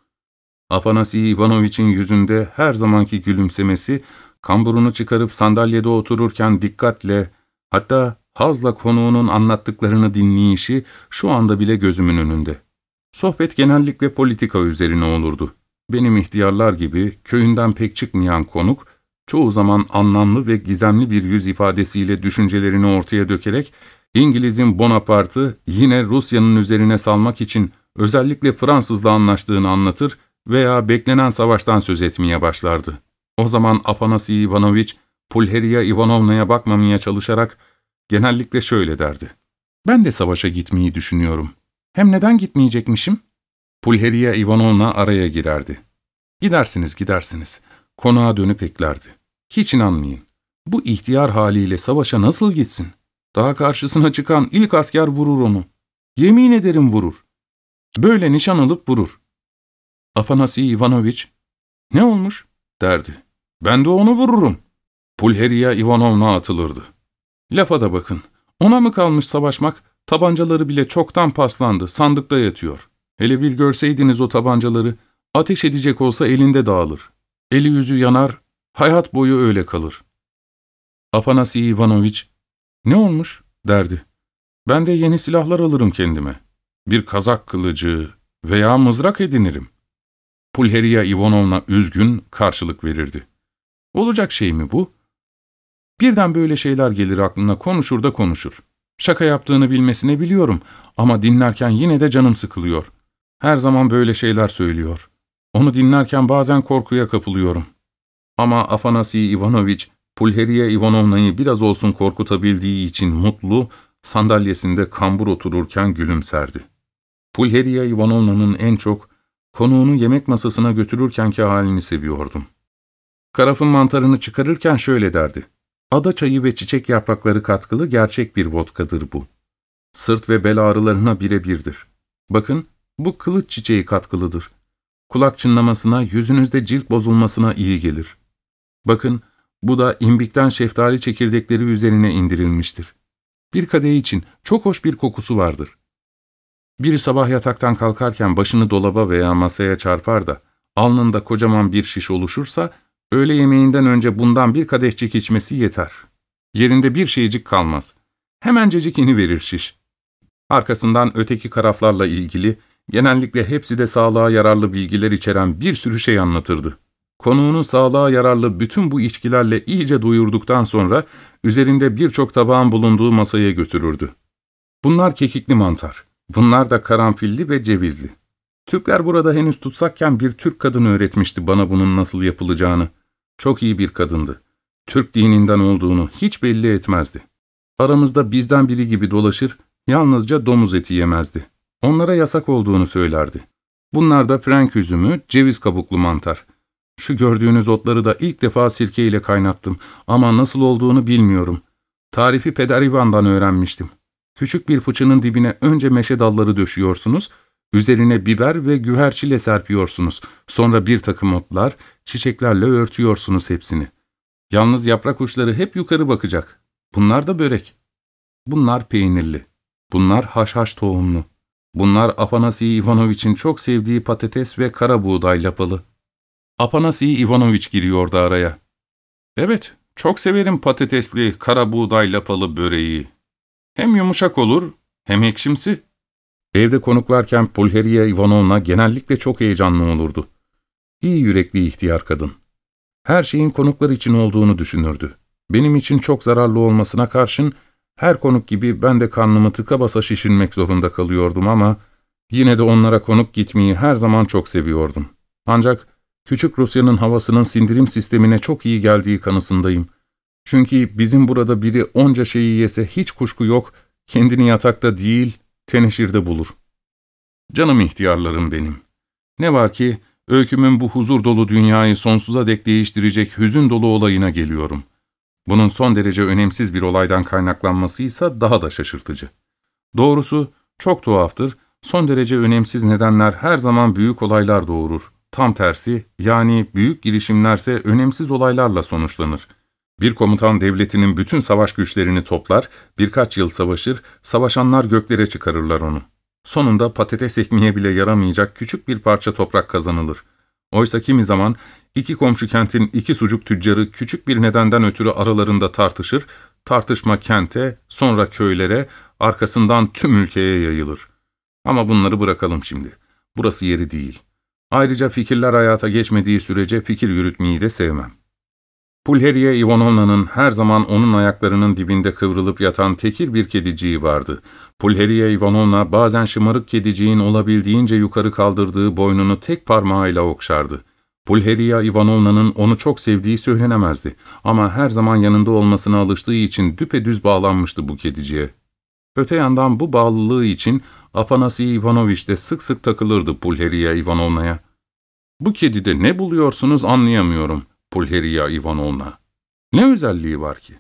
Speaker 1: Afanasi Ivanoviç'in yüzünde her zamanki gülümsemesi, kamburunu çıkarıp sandalyede otururken dikkatle, hatta hazla konuğunun anlattıklarını dinleyişi şu anda bile gözümün önünde. Sohbet genellikle politika üzerine olurdu. Benim ihtiyarlar gibi köyünden pek çıkmayan konuk, çoğu zaman anlamlı ve gizemli bir yüz ifadesiyle düşüncelerini ortaya dökerek, İngiliz'in Bonaparte'ı yine Rusya'nın üzerine salmak için özellikle Fransız'la anlaştığını anlatır veya beklenen savaştan söz etmeye başlardı. O zaman Afanasi Ivanoviç, Pulheriya Ivanovna'ya bakmamaya çalışarak genellikle şöyle derdi. Ben de savaşa gitmeyi düşünüyorum. Hem neden gitmeyecekmişim? Pulheriya Ivanovna araya girerdi. Gidersiniz, gidersiniz. Konağa dönüp eklerdi. Hiç inanmayın. Bu ihtiyar haliyle savaşa nasıl gitsin? Daha karşısına çıkan ilk asker vurur onu. Yemin ederim vurur. Böyle nişan alıp vurur. Afanasi Ivanoviç, ne olmuş? derdi. Ben de onu vururum. Pulheriya Ivanovna atılırdı. Lafa da bakın. Ona mı kalmış savaşmak? Tabancaları bile çoktan paslandı, sandıkta yatıyor. Hele bir görseydiniz o tabancaları, ateş edecek olsa elinde dağılır. Eli yüzü yanar, hayat boyu öyle kalır. Afanasi Ivanoviç, ne olmuş? derdi. Ben de yeni silahlar alırım kendime. Bir kazak kılıcı veya mızrak edinirim. Pulheriya Ivanovna üzgün karşılık verirdi. Olacak şey mi bu? Birden böyle şeyler gelir aklına konuşur da konuşur. Şaka yaptığını bilmesini biliyorum ama dinlerken yine de canım sıkılıyor. Her zaman böyle şeyler söylüyor. Onu dinlerken bazen korkuya kapılıyorum. Ama Afanasi Ivanoviç, Pulheriya Ivanovna'yı biraz olsun korkutabildiği için mutlu, sandalyesinde kambur otururken gülümserdi. Pulheriya Ivanovna'nın en çok konuğunu yemek masasına götürürkenki halini seviyordum. Karafın mantarını çıkarırken şöyle derdi. Ada çayı ve çiçek yaprakları katkılı gerçek bir vodkadır bu. Sırt ve bel ağrılarına birebirdir. Bakın, bu kılıç çiçeği katkılıdır. Kulak çınlamasına, yüzünüzde cilt bozulmasına iyi gelir. Bakın, bu da imbikten şeftali çekirdekleri üzerine indirilmiştir. Bir kadeh için çok hoş bir kokusu vardır. Biri sabah yataktan kalkarken başını dolaba veya masaya çarpar da, alnında kocaman bir şiş oluşursa, Öğle yemeğinden önce bundan bir kadehçik içmesi yeter. Yerinde bir şeycik kalmaz. Hemencecik verir şiş. Arkasından öteki karaflarla ilgili, genellikle hepsi de sağlığa yararlı bilgiler içeren bir sürü şey anlatırdı. Konuğunu sağlığa yararlı bütün bu içkilerle iyice duyurduktan sonra üzerinde birçok tabağın bulunduğu masaya götürürdü. Bunlar kekikli mantar, bunlar da karanfilli ve cevizli. Türkler burada henüz tutsakken bir Türk kadını öğretmişti bana bunun nasıl yapılacağını. Çok iyi bir kadındı. Türk dininden olduğunu hiç belli etmezdi. Aramızda bizden biri gibi dolaşır, yalnızca domuz eti yemezdi. Onlara yasak olduğunu söylerdi. Bunlar da frenk üzümü, ceviz kabuklu mantar. Şu gördüğünüz otları da ilk defa sirke ile kaynattım ama nasıl olduğunu bilmiyorum. Tarifi Peder Ivan'dan öğrenmiştim. Küçük bir fıçının dibine önce meşe dalları döşüyorsunuz, Üzerine biber ve güherçile serpiyorsunuz. Sonra bir takım otlar, çiçeklerle örtüyorsunuz hepsini. Yalnız yaprak uçları hep yukarı bakacak. Bunlar da börek. Bunlar peynirli. Bunlar haşhaş tohumlu. Bunlar Afanasi Ivanoviç'in çok sevdiği patates ve kara buğday lapalı. Afanasi Ivanoviç giriyordu araya. Evet, çok severim patatesli, kara buğday lapalı böreği. Hem yumuşak olur, hem ekşimsi. Evde konuk varken Pulheriya Ivanovna genellikle çok heyecanlı olurdu. İyi yürekli ihtiyar kadın. Her şeyin konuklar için olduğunu düşünürdü. Benim için çok zararlı olmasına karşın her konuk gibi ben de karnımı tıka basa şişirmek zorunda kalıyordum ama yine de onlara konuk gitmeyi her zaman çok seviyordum. Ancak küçük Rusya'nın havasının sindirim sistemine çok iyi geldiği kanısındayım. Çünkü bizim burada biri onca şeyi yese hiç kuşku yok, kendini yatakta değil, teneşirde bulur. Canım ihtiyarlarım benim. Ne var ki, öykümün bu huzur dolu dünyayı sonsuza dek değiştirecek hüzün dolu olayına geliyorum. Bunun son derece önemsiz bir olaydan kaynaklanması ise daha da şaşırtıcı. Doğrusu çok tuhaftır, son derece önemsiz nedenler her zaman büyük olaylar doğurur. Tam tersi, yani büyük girişimlerse önemsiz olaylarla sonuçlanır. Bir komutan devletinin bütün savaş güçlerini toplar, birkaç yıl savaşır, savaşanlar göklere çıkarırlar onu. Sonunda patates ekmeğe bile yaramayacak küçük bir parça toprak kazanılır. Oysa kimi zaman iki komşu kentin iki sucuk tüccarı küçük bir nedenden ötürü aralarında tartışır, tartışma kente, sonra köylere, arkasından tüm ülkeye yayılır. Ama bunları bırakalım şimdi. Burası yeri değil. Ayrıca fikirler hayata geçmediği sürece fikir yürütmeyi de sevmem. Pulheriye Ivanovna'nın her zaman onun ayaklarının dibinde kıvrılıp yatan tekir bir kediciği vardı. Pulheriye Ivanovna bazen şımarık kediciğin olabildiğince yukarı kaldırdığı boynunu tek parmağıyla okşardı. Pulheriya Ivanovna'nın onu çok sevdiği söylenemezdi ama her zaman yanında olmasına alıştığı için düpedüz bağlanmıştı bu kediciye. Öte yandan bu bağlılığı için Apanasi Ivanoviç de sık sık takılırdı Pulheriya Ivanovna'ya. ''Bu kedide ne buluyorsunuz anlayamıyorum.'' Pulheriya Ivanovna. Ne özelliği var ki?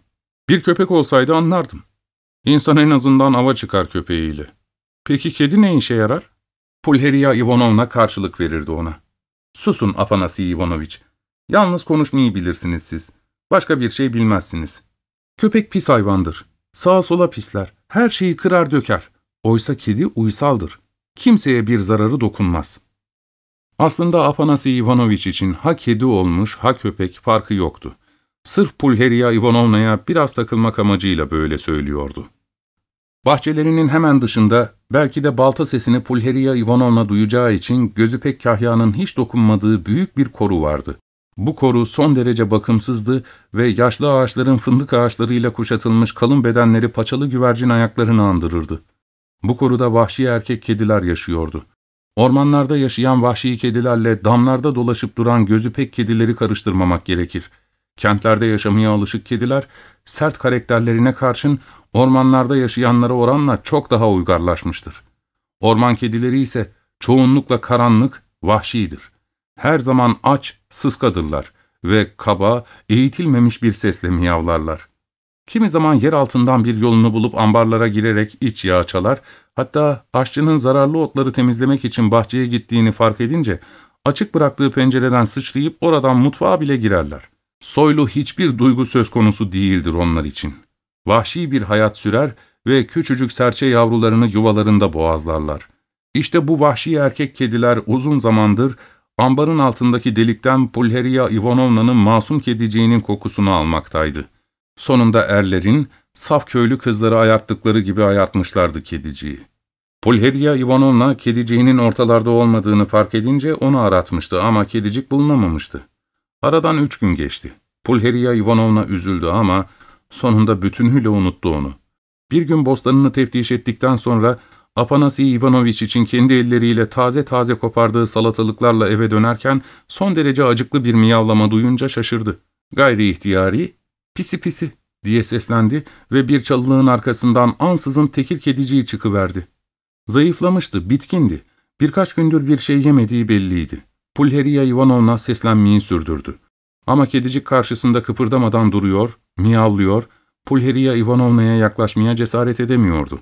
Speaker 1: Bir köpek olsaydı anlardım. İnsan en azından ava çıkar köpeğiyle. Peki kedi ne işe yarar? Pulheriya Ivanovna karşılık verirdi ona. Susun Apanasi Ivanoviç. Yalnız konuşmayı bilirsiniz siz. Başka bir şey bilmezsiniz. Köpek pis hayvandır. Sağa sola pisler. Her şeyi kırar döker. Oysa kedi uysaldır. Kimseye bir zararı dokunmaz. Aslında Apanasi Ivanoviç için ha kedi olmuş ha köpek farkı yoktu. Sırf Pulheriya Ivanovna'ya biraz takılmak amacıyla böyle söylüyordu. Bahçelerinin hemen dışında belki de balta sesini Pulheriya Ivanovna duyacağı için gözü pek kahyanın hiç dokunmadığı büyük bir koru vardı. Bu koru son derece bakımsızdı ve yaşlı ağaçların fındık ağaçlarıyla kuşatılmış kalın bedenleri paçalı güvercin ayaklarını andırırdı. Bu koruda vahşi erkek kediler yaşıyordu. Ormanlarda yaşayan vahşi kedilerle damlarda dolaşıp duran gözü pek kedileri karıştırmamak gerekir. Kentlerde yaşamaya alışık kediler, sert karakterlerine karşın ormanlarda yaşayanlara oranla çok daha uygarlaşmıştır. Orman kedileri ise çoğunlukla karanlık, vahşidir. Her zaman aç, sıskadırlar ve kaba, eğitilmemiş bir sesle miyavlarlar. Kimi zaman yer altından bir yolunu bulup ambarlara girerek iç yağ çalar, hatta aşçının zararlı otları temizlemek için bahçeye gittiğini fark edince açık bıraktığı pencereden sıçrayıp oradan mutfağa bile girerler. Soylu hiçbir duygu söz konusu değildir onlar için. Vahşi bir hayat sürer ve küçücük serçe yavrularını yuvalarında boğazlarlar. İşte bu vahşi erkek kediler uzun zamandır ambarın altındaki delikten Pulheriya Ivanovna'nın masum kediciğinin kokusunu almaktaydı. Sonunda erlerin, saf köylü kızları ayarttıkları gibi ayartmışlardı kediciyi. Pulheriya Ivanovna kediciğinin ortalarda olmadığını fark edince onu aratmıştı ama kedicik bulunamamıştı. Aradan üç gün geçti. Pulheriya Ivanovna üzüldü ama sonunda bütünüyle unuttu onu. Bir gün bostanını teftiş ettikten sonra Apanasi Ivanoviç için kendi elleriyle taze taze kopardığı salatalıklarla eve dönerken son derece acıklı bir miyavlama duyunca şaşırdı. Gayri ihtiyari pisi pisi diye seslendi ve bir çalılığın arkasından ansızın tekir kediciyi çıkıverdi. Zayıflamıştı, bitkindi. Birkaç gündür bir şey yemediği belliydi. Pulheriya Ivanovna seslenmeyi sürdürdü. Ama kedicik karşısında kıpırdamadan duruyor, miyavlıyor, Pulheriya Ivanovna'ya yaklaşmaya cesaret edemiyordu.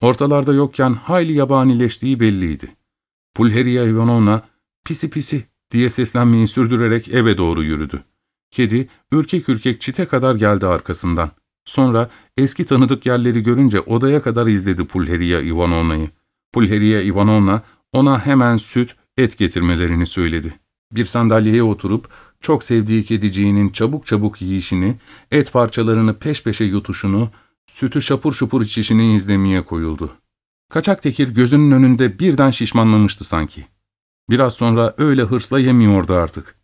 Speaker 1: Ortalarda yokken hayli yabanileştiği belliydi. Pulheriya Ivanovna pisi pisi diye seslenmeyi sürdürerek eve doğru yürüdü. Kedi ürkek ürkek çite kadar geldi arkasından. Sonra eski tanıdık yerleri görünce odaya kadar izledi Pulheriya Ivanovna'yı. Pulheriya Ivanovna ona hemen süt, et getirmelerini söyledi. Bir sandalyeye oturup çok sevdiği kediciğinin çabuk çabuk yiyişini, et parçalarını peş peşe yutuşunu, sütü şapur şupur içişini izlemeye koyuldu. Kaçak tekir gözünün önünde birden şişmanlamıştı sanki. Biraz sonra öyle hırsla yemiyordu artık.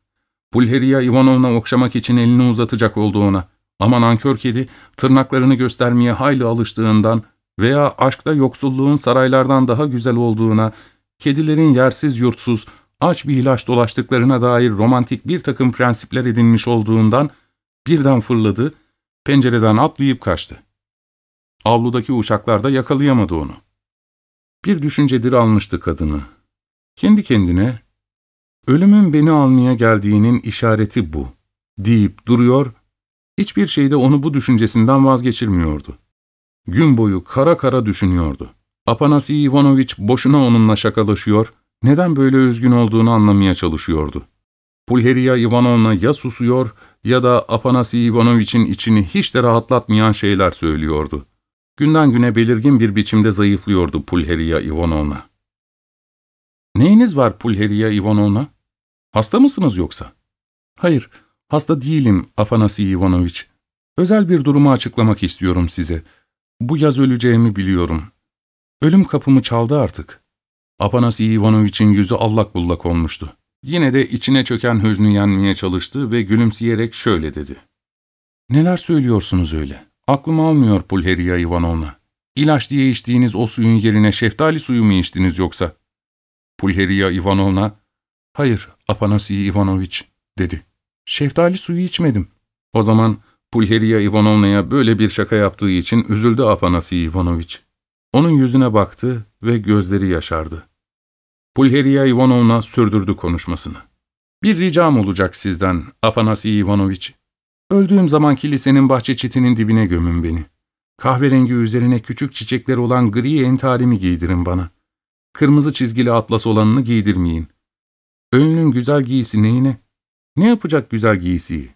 Speaker 1: Pulheriya Ivanovna okşamak için elini uzatacak oldu ona. Ama nankör kedi tırnaklarını göstermeye hayli alıştığından veya aşkta yoksulluğun saraylardan daha güzel olduğuna, kedilerin yersiz yurtsuz, aç bir ilaç dolaştıklarına dair romantik bir takım prensipler edinmiş olduğundan birden fırladı, pencereden atlayıp kaçtı. Avludaki uşaklar da yakalayamadı onu. bir düşüncedir almıştı kadını. Kendi kendine, ölümün beni almaya geldiğinin işareti bu, deyip duruyor, hiçbir şeyde onu bu düşüncesinden vazgeçirmiyordu. Gün boyu kara kara düşünüyordu. Apanasi Ivanoviç boşuna onunla şakalaşıyor, neden böyle üzgün olduğunu anlamaya çalışıyordu. Pulheriya Ivanovna ya susuyor ya da Apanasi Ivanoviç'in içini hiç de rahatlatmayan şeyler söylüyordu. Günden güne belirgin bir biçimde zayıflıyordu Pulheriya Ivanovna. ''Neyiniz var Pulheriya Ivanovna? Hasta mısınız yoksa?'' ''Hayır, hasta değilim Apanasi Ivanoviç. Özel bir durumu açıklamak istiyorum size. Bu yaz öleceğimi biliyorum. Ölüm kapımı çaldı artık.'' Apanasi Ivanoviç'in yüzü allak bullak olmuştu. Yine de içine çöken hüznü yenmeye çalıştı ve gülümseyerek şöyle dedi. ''Neler söylüyorsunuz öyle? Aklım almıyor Pulheriya Ivanovna. İlaç diye içtiğiniz o suyun yerine şeftali suyu mu içtiniz yoksa?'' Pulheriya Ivanovna, ''Hayır, Apanasi Ivanoviç.'' dedi. ''Şeftali suyu içmedim.'' O zaman Pulheriya Ivanovna'ya böyle bir şaka yaptığı için üzüldü Apanasi Ivanoviç. Onun yüzüne baktı ve gözleri yaşardı. Pulheriya Ivanovna sürdürdü konuşmasını. ''Bir ricam olacak sizden, Apanasi Ivanoviç. Öldüğüm zaman kilisenin bahçe çitinin dibine gömün beni. Kahverengi üzerine küçük çiçekler olan gri entarimi giydirin bana. Kırmızı çizgili atlas olanını giydirmeyin. Ölünün güzel giysi neyine? Ne yapacak güzel giysiyi?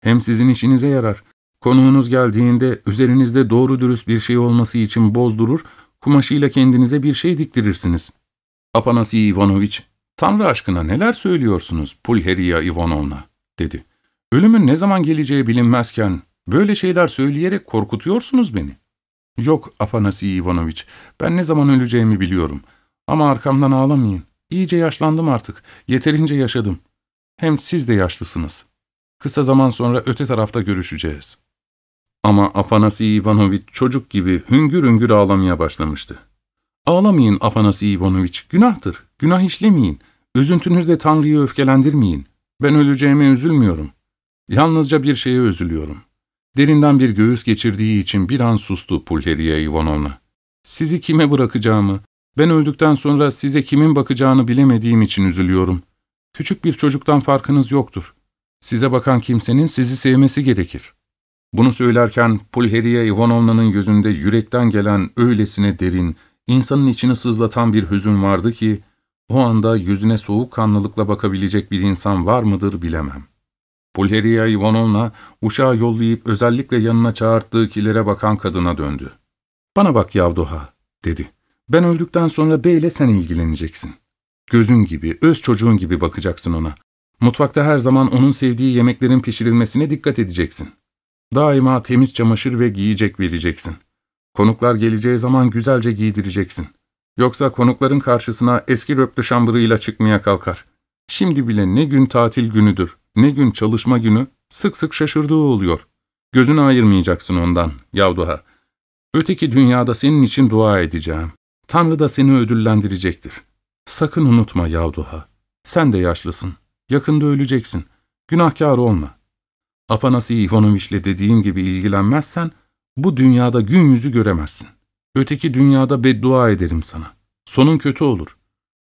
Speaker 1: Hem sizin işinize yarar. Konuğunuz geldiğinde üzerinizde doğru dürüst bir şey olması için bozdurur, kumaşıyla kendinize bir şey diktirirsiniz.'' Apanasi Ivanoviç, ''Tanrı aşkına neler söylüyorsunuz Pulheriya Ivanovna?'' dedi. ''Ölümün ne zaman geleceği bilinmezken böyle şeyler söyleyerek korkutuyorsunuz beni.'' ''Yok Apanasi Ivanoviç, ben ne zaman öleceğimi biliyorum. Ama arkamdan ağlamayın. İyice yaşlandım artık, yeterince yaşadım. Hem siz de yaşlısınız. Kısa zaman sonra öte tarafta görüşeceğiz.'' Ama Apanasi Ivanoviç çocuk gibi hüngür hüngür ağlamaya başlamıştı. Ağlamayın Afanasi Ivanoviç, günahtır, günah işlemeyin. Üzüntünüzle Tanrı'yı öfkelendirmeyin. Ben öleceğime üzülmüyorum. Yalnızca bir şeye üzülüyorum. Derinden bir göğüs geçirdiği için bir an sustu Pulheriya Ivanovna. Sizi kime bırakacağımı, ben öldükten sonra size kimin bakacağını bilemediğim için üzülüyorum. Küçük bir çocuktan farkınız yoktur. Size bakan kimsenin sizi sevmesi gerekir. Bunu söylerken Pulheriya Ivanovna'nın gözünde yürekten gelen öylesine derin, İnsanın içini sızlatan bir hüzün vardı ki, o anda yüzüne soğukkanlılıkla bakabilecek bir insan var mıdır bilemem. Pulheriya Ivanovna, uşağı yollayıp özellikle yanına çağırttığı kilere bakan kadına döndü. ''Bana bak Yavduha'' dedi. ''Ben öldükten sonra beyle sen ilgileneceksin. Gözün gibi, öz çocuğun gibi bakacaksın ona. Mutfakta her zaman onun sevdiği yemeklerin pişirilmesine dikkat edeceksin. Daima temiz çamaşır ve giyecek vereceksin. Konuklar geleceği zaman güzelce giydireceksin. Yoksa konukların karşısına eski röptü şambırıyla çıkmaya kalkar. Şimdi bile ne gün tatil günüdür, ne gün çalışma günü, sık sık şaşırdığı oluyor. Gözünü ayırmayacaksın ondan, Yavduha. Öteki dünyada senin için dua edeceğim. Tanrı da seni ödüllendirecektir. Sakın unutma Yavduha. Sen de yaşlısın. Yakında öleceksin. Günahkar olma. Apanasi Ivanoviç'le dediğim gibi ilgilenmezsen, bu dünyada gün yüzü göremezsin. Öteki dünyada beddua ederim sana. Sonun kötü olur.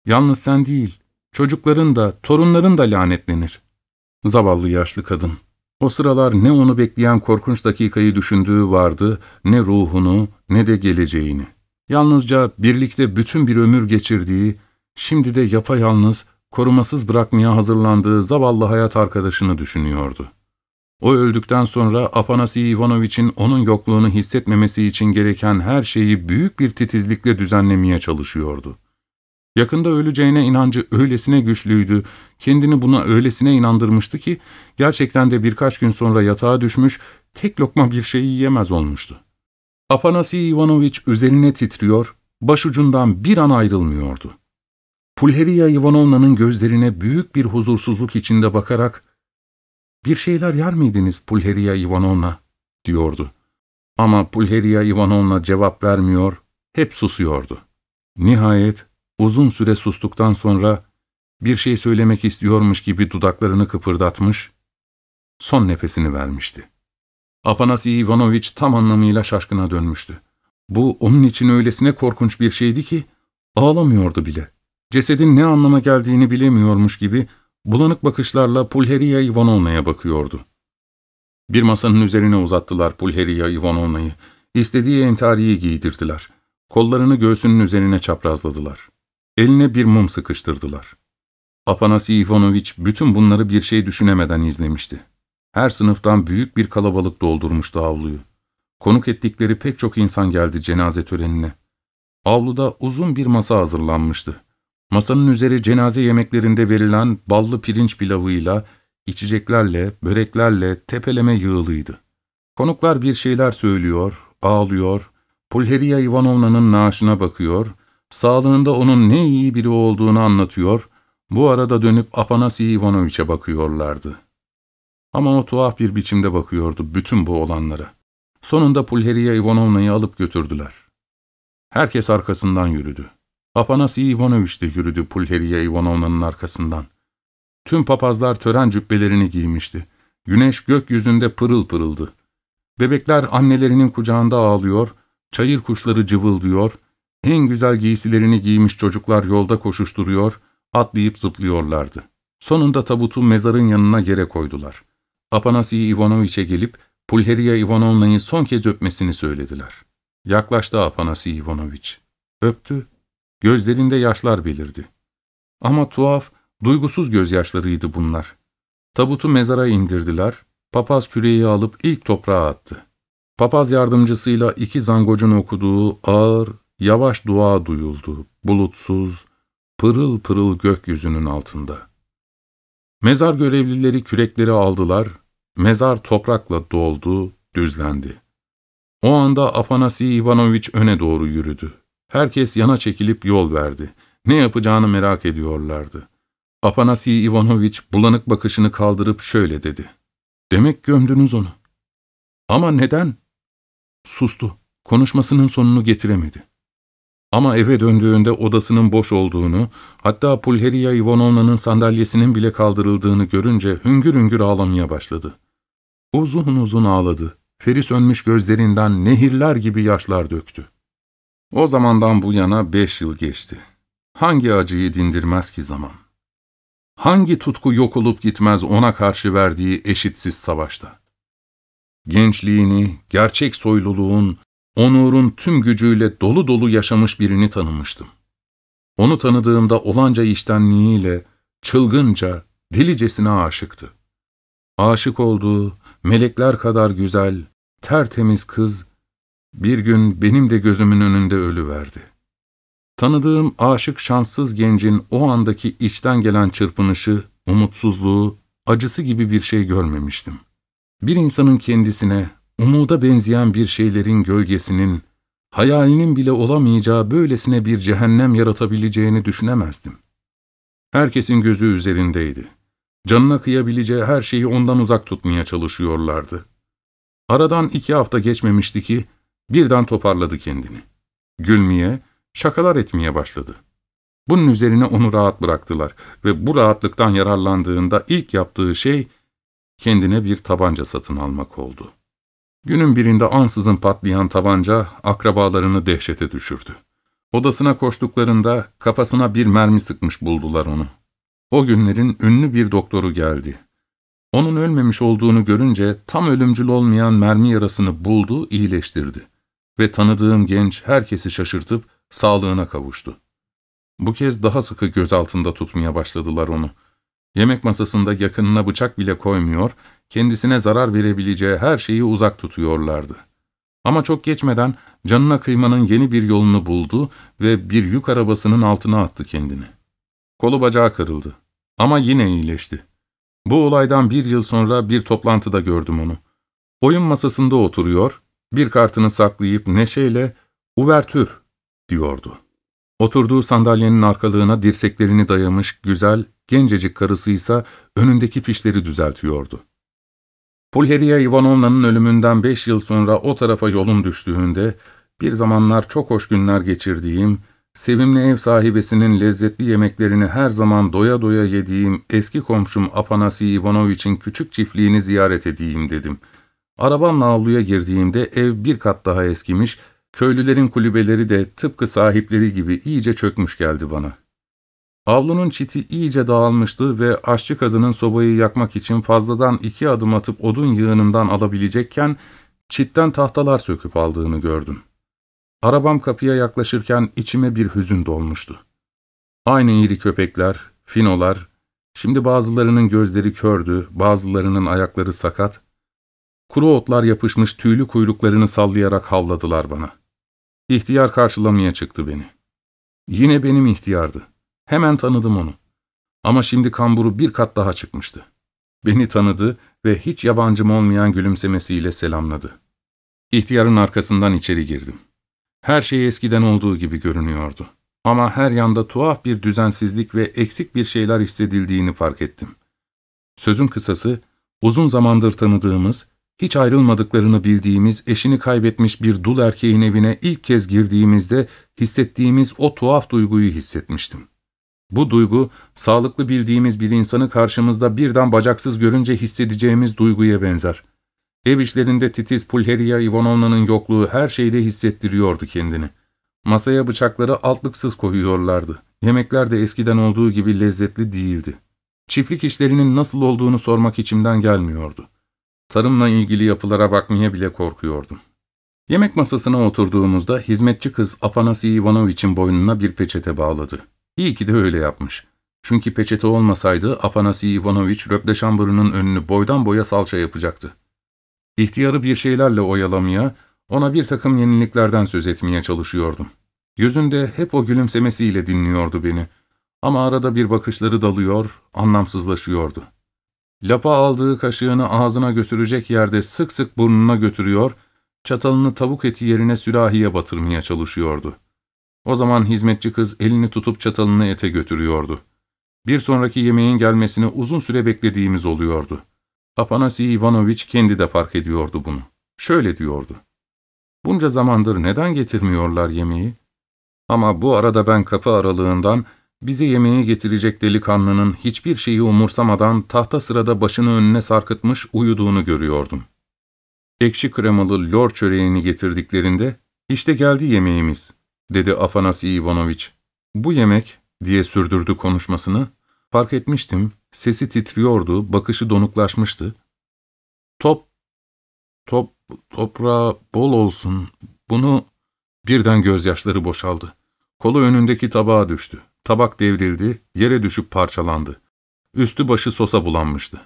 Speaker 1: Yalnız sen değil, çocukların da, torunların da lanetlenir. Zavallı yaşlı kadın. O sıralar ne onu bekleyen korkunç dakikayı düşündüğü vardı, ne ruhunu, ne de geleceğini. Yalnızca birlikte bütün bir ömür geçirdiği, şimdi de yapayalnız, korumasız bırakmaya hazırlandığı zavallı hayat arkadaşını düşünüyordu. O öldükten sonra Apanasi Ivanoviç'in onun yokluğunu hissetmemesi için gereken her şeyi büyük bir titizlikle düzenlemeye çalışıyordu. Yakında öleceğine inancı öylesine güçlüydü, kendini buna öylesine inandırmıştı ki, gerçekten de birkaç gün sonra yatağa düşmüş, tek lokma bir şey yiyemez olmuştu. Apanasi Ivanoviç üzerine titriyor, başucundan bir an ayrılmıyordu. Pulheriya Ivanovna'nın gözlerine büyük bir huzursuzluk içinde bakarak, ''Bir şeyler yer miydiniz Pulheriya Ivanovna?'' diyordu. Ama Pulheriya Ivanovna cevap vermiyor, hep susuyordu. Nihayet uzun süre sustuktan sonra bir şey söylemek istiyormuş gibi dudaklarını kıpırdatmış, son nefesini vermişti. Apanasi Ivanoviç tam anlamıyla şaşkına dönmüştü. Bu onun için öylesine korkunç bir şeydi ki, Ağlamıyordu bile. Cesedin ne anlama geldiğini bilemiyormuş gibi bulanık bakışlarla Pulheriya Ivanovna'ya bakıyordu. Bir masanın üzerine uzattılar Pulheriya Ivanovna'yı. İstediği entariyi giydirdiler. Kollarını göğsünün üzerine çaprazladılar. Eline bir mum sıkıştırdılar. Apanasi Ivanoviç bütün bunları bir şey düşünemeden izlemişti. Her sınıftan büyük bir kalabalık doldurmuştu avluyu. Konuk ettikleri pek çok insan geldi cenaze törenine. Avluda uzun bir masa hazırlanmıştı. Masanın üzeri cenaze yemeklerinde verilen ballı pirinç pilavıyla, içeceklerle, böreklerle tepeleme yığılıydı. Konuklar bir şeyler söylüyor, ağlıyor, Pulheriya Ivanovna'nın naaşına bakıyor, sağlığında onun ne iyi biri olduğunu anlatıyor, bu arada dönüp Apanasi Ivanoviç'e bakıyorlardı. Ama o tuhaf bir biçimde bakıyordu bütün bu olanlara. Sonunda Pulheriya Ivanovna'yı alıp götürdüler. Herkes arkasından yürüdü. Apanasi Ivanoviç de yürüdü Pulheriya Ivanovna'nın arkasından. Tüm papazlar tören cübbelerini giymişti. Güneş gökyüzünde pırıl pırıldı. Bebekler annelerinin kucağında ağlıyor, çayır kuşları cıvıldıyor, en güzel giysilerini giymiş çocuklar yolda koşuşturuyor, atlayıp zıplıyorlardı. Sonunda tabutu mezarın yanına yere koydular. Apanasi Ivanoviç'e gelip Pulheriya Ivanovna'yı son kez öpmesini söylediler. Yaklaştı Apanasi Ivanoviç. Öptü, gözlerinde yaşlar belirdi. Ama tuhaf, duygusuz gözyaşlarıydı bunlar. Tabutu mezara indirdiler, papaz küreği alıp ilk toprağa attı. Papaz yardımcısıyla iki zangocun okuduğu ağır, yavaş dua duyuldu, bulutsuz, pırıl pırıl gökyüzünün altında. Mezar görevlileri kürekleri aldılar, mezar toprakla doldu, düzlendi. O anda Apanasi Ivanoviç öne doğru yürüdü. Herkes yana çekilip yol verdi. Ne yapacağını merak ediyorlardı. Apanasi Ivanoviç bulanık bakışını kaldırıp şöyle dedi. Demek gömdünüz onu. Ama neden? Sustu. Konuşmasının sonunu getiremedi. Ama eve döndüğünde odasının boş olduğunu, hatta Pulheriya Ivanovna'nın sandalyesinin bile kaldırıldığını görünce hüngür hüngür ağlamaya başladı. Uzun uzun ağladı. Feri sönmüş gözlerinden nehirler gibi yaşlar döktü. O zamandan bu yana beş yıl geçti. Hangi acıyı dindirmez ki zaman? Hangi tutku yok olup gitmez ona karşı verdiği eşitsiz savaşta? Gençliğini, gerçek soyluluğun, onurun tüm gücüyle dolu dolu yaşamış birini tanımıştım. Onu tanıdığımda olanca iştenliğiyle, çılgınca, delicesine aşıktı. Aşık olduğu, melekler kadar güzel, tertemiz kız, bir gün benim de gözümün önünde ölüverdi. Tanıdığım aşık şanssız gencin o andaki içten gelen çırpınışı, umutsuzluğu, acısı gibi bir şey görmemiştim. Bir insanın kendisine, umuda benzeyen bir şeylerin gölgesinin, hayalinin bile olamayacağı böylesine bir cehennem yaratabileceğini düşünemezdim. Herkesin gözü üzerindeydi. Canına kıyabileceği her şeyi ondan uzak tutmaya çalışıyorlardı. Aradan iki hafta geçmemişti ki, birden toparladı kendini. Gülmeye, şakalar etmeye başladı. Bunun üzerine onu rahat bıraktılar ve bu rahatlıktan yararlandığında ilk yaptığı şey, kendine bir tabanca satın almak oldu. Günün birinde ansızın patlayan tabanca akrabalarını dehşete düşürdü. Odasına koştuklarında kafasına bir mermi sıkmış buldular onu. O günlerin ünlü bir doktoru geldi. Onun ölmemiş olduğunu görünce tam ölümcül olmayan mermi yarasını buldu, iyileştirdi. Ve tanıdığım genç herkesi şaşırtıp sağlığına kavuştu. Bu kez daha sıkı göz altında tutmaya başladılar onu. Yemek masasında yakınına bıçak bile koymuyor, kendisine zarar verebileceği her şeyi uzak tutuyorlardı. Ama çok geçmeden canına kıymanın yeni bir yolunu buldu ve bir yük arabasının altına attı kendini. Kolu bacağı kırıldı. Ama yine iyileşti. Bu olaydan bir yıl sonra bir toplantıda gördüm onu. Oyun masasında oturuyor, bir kartını saklayıp neşeyle ''Uvertür'' diyordu. Oturduğu sandalyenin arkalığına dirseklerini dayamış güzel, gencecik karısıysa önündeki pişleri düzeltiyordu. Pulheriya Ivanovna'nın ölümünden beş yıl sonra o tarafa yolum düştüğünde, bir zamanlar çok hoş günler geçirdiğim, sevimli ev sahibesinin lezzetli yemeklerini her zaman doya doya yediğim eski komşum Apanasi Ivanoviç'in küçük çiftliğini ziyaret edeyim dedim. Arabamla avluya girdiğimde ev bir kat daha eskimiş, köylülerin kulübeleri de tıpkı sahipleri gibi iyice çökmüş geldi bana. Avlunun çiti iyice dağılmıştı ve aşçı kadının sobayı yakmak için fazladan iki adım atıp odun yığınından alabilecekken çitten tahtalar söküp aldığını gördüm. Arabam kapıya yaklaşırken içime bir hüzün dolmuştu. Aynı iri köpekler, finolar, şimdi bazılarının gözleri kördü, bazılarının ayakları sakat, kuru otlar yapışmış tüylü kuyruklarını sallayarak havladılar bana. İhtiyar karşılamaya çıktı beni. Yine benim ihtiyardı. Hemen tanıdım onu. Ama şimdi kamburu bir kat daha çıkmıştı. Beni tanıdı ve hiç yabancım olmayan gülümsemesiyle selamladı. İhtiyarın arkasından içeri girdim. Her şey eskiden olduğu gibi görünüyordu. Ama her yanda tuhaf bir düzensizlik ve eksik bir şeyler hissedildiğini fark ettim. Sözün kısası, uzun zamandır tanıdığımız, hiç ayrılmadıklarını bildiğimiz, eşini kaybetmiş bir dul erkeğin evine ilk kez girdiğimizde hissettiğimiz o tuhaf duyguyu hissetmiştim. Bu duygu, sağlıklı bildiğimiz bir insanı karşımızda birden bacaksız görünce hissedeceğimiz duyguya benzer. Ev işlerinde titiz Pulheria Ivanovna'nın yokluğu her şeyde hissettiriyordu kendini. Masaya bıçakları altlıksız koyuyorlardı. Yemekler de eskiden olduğu gibi lezzetli değildi. Çiftlik işlerinin nasıl olduğunu sormak içimden gelmiyordu. Tarımla ilgili yapılara bakmaya bile korkuyordum. Yemek masasına oturduğumuzda hizmetçi kız Apanasi Ivanoviç'in boynuna bir peçete bağladı. İyi ki de öyle yapmış. Çünkü peçete olmasaydı Apanasi Ivanoviç röpleşambırının önünü boydan boya salça yapacaktı. İhtiyarı bir şeylerle oyalamaya, ona bir takım yeniliklerden söz etmeye çalışıyordum. Yüzünde hep o gülümsemesiyle dinliyordu beni. Ama arada bir bakışları dalıyor, anlamsızlaşıyordu. Lapa aldığı kaşığını ağzına götürecek yerde sık sık burnuna götürüyor, çatalını tavuk eti yerine sürahiye batırmaya çalışıyordu. O zaman hizmetçi kız elini tutup çatalını ete götürüyordu. Bir sonraki yemeğin gelmesini uzun süre beklediğimiz oluyordu. Apanasi Ivanoviç kendi de fark ediyordu bunu. Şöyle diyordu. Bunca zamandır neden getirmiyorlar yemeği? Ama bu arada ben kapı aralığından bize yemeği getirecek delikanlının hiçbir şeyi umursamadan tahta sırada başını önüne sarkıtmış uyuduğunu görüyordum. Ekşi kremalı lor çöreğini getirdiklerinde, işte geldi yemeğimiz, dedi Afanasi Ivanoviç. Bu yemek, diye sürdürdü konuşmasını, fark etmiştim, sesi titriyordu, bakışı donuklaşmıştı. Top, top, toprağa bol olsun, bunu... Birden gözyaşları boşaldı. Kolu önündeki tabağa düştü. Tabak devrildi, yere düşüp parçalandı. Üstü başı sosa bulanmıştı.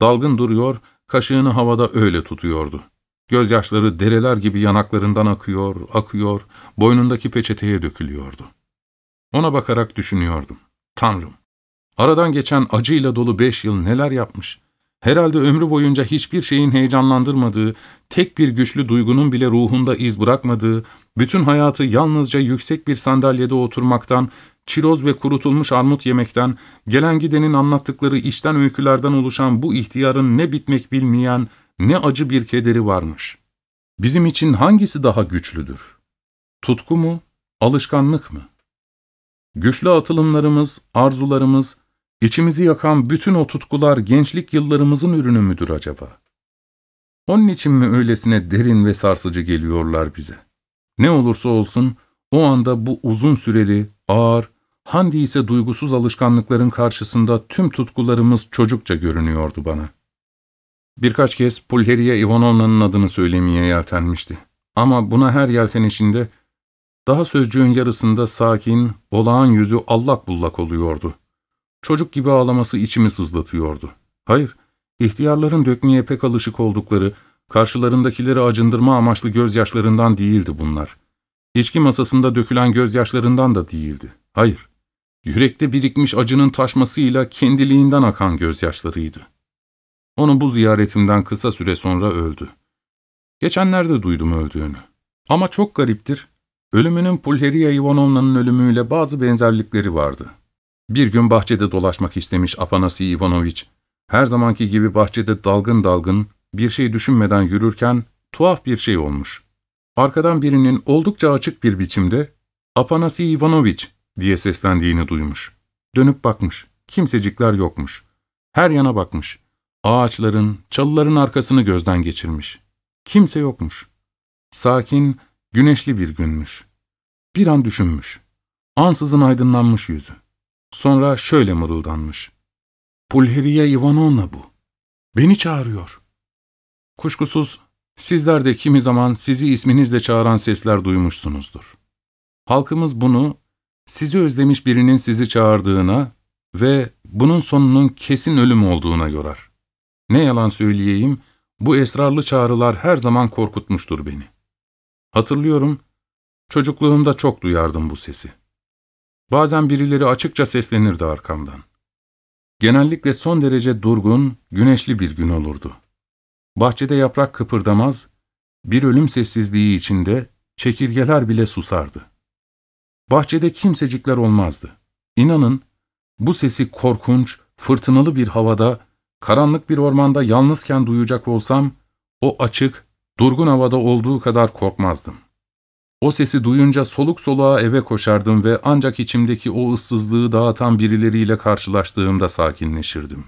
Speaker 1: Dalgın duruyor, kaşığını havada öyle tutuyordu. Gözyaşları dereler gibi yanaklarından akıyor, akıyor, boynundaki peçeteye dökülüyordu. Ona bakarak düşünüyordum. Tanrım! Aradan geçen acıyla dolu beş yıl neler yapmış? Herhalde ömrü boyunca hiçbir şeyin heyecanlandırmadığı, tek bir güçlü duygunun bile ruhunda iz bırakmadığı, bütün hayatı yalnızca yüksek bir sandalyede oturmaktan, çiroz ve kurutulmuş armut yemekten, gelen gidenin anlattıkları işten öykülerden oluşan bu ihtiyarın ne bitmek bilmeyen, ne acı bir kederi varmış. Bizim için hangisi daha güçlüdür? Tutku mu, alışkanlık mı? Güçlü atılımlarımız, arzularımız, içimizi yakan bütün o tutkular gençlik yıllarımızın ürünü müdür acaba? Onun için mi öylesine derin ve sarsıcı geliyorlar bize? Ne olursa olsun, o anda bu uzun süreli, ağır, handi ise duygusuz alışkanlıkların karşısında tüm tutkularımız çocukça görünüyordu bana. Birkaç kez Pulheriya Ivanovna'nın adını söylemeye yeltenmişti. Ama buna her yeltenişinde daha sözcüğün yarısında sakin, olağan yüzü allak bullak oluyordu. Çocuk gibi ağlaması içimi sızlatıyordu. Hayır, ihtiyarların dökmeye pek alışık oldukları, karşılarındakileri acındırma amaçlı gözyaşlarından değildi bunlar. İçki masasında dökülen gözyaşlarından da değildi. Hayır, yürekte birikmiş acının taşmasıyla kendiliğinden akan gözyaşlarıydı. Onu bu ziyaretimden kısa süre sonra öldü. Geçenlerde duydum öldüğünü. Ama çok gariptir, ölümünün Pulheriya Ivanovna'nın ölümüyle bazı benzerlikleri vardı. Bir gün bahçede dolaşmak istemiş Apanasi Ivanoviç, her zamanki gibi bahçede dalgın dalgın, bir şey düşünmeden yürürken tuhaf bir şey olmuş. Arkadan birinin oldukça açık bir biçimde ''Apanasi Ivanoviç'' diye seslendiğini duymuş. Dönüp bakmış, kimsecikler yokmuş. Her yana bakmış. Ağaçların, çalıların arkasını gözden geçirmiş. Kimse yokmuş. Sakin, Güneşli bir günmüş. Bir an düşünmüş. Ansızın aydınlanmış yüzü. Sonra şöyle mırıldanmış. Pulheriye Ivanovna bu. Beni çağırıyor. Kuşkusuz sizler de kimi zaman sizi isminizle çağıran sesler duymuşsunuzdur. Halkımız bunu sizi özlemiş birinin sizi çağırdığına ve bunun sonunun kesin ölüm olduğuna yorar. Ne yalan söyleyeyim, bu esrarlı çağrılar her zaman korkutmuştur beni. Hatırlıyorum, çocukluğumda çok duyardım bu sesi. Bazen birileri açıkça seslenirdi arkamdan. Genellikle son derece durgun, güneşli bir gün olurdu. Bahçede yaprak kıpırdamaz, bir ölüm sessizliği içinde çekirgeler bile susardı. Bahçede kimsecikler olmazdı. İnanın, bu sesi korkunç, fırtınalı bir havada, karanlık bir ormanda yalnızken duyacak olsam, o açık, durgun havada olduğu kadar korkmazdım. O sesi duyunca soluk soluğa eve koşardım ve ancak içimdeki o ıssızlığı dağıtan birileriyle karşılaştığımda sakinleşirdim.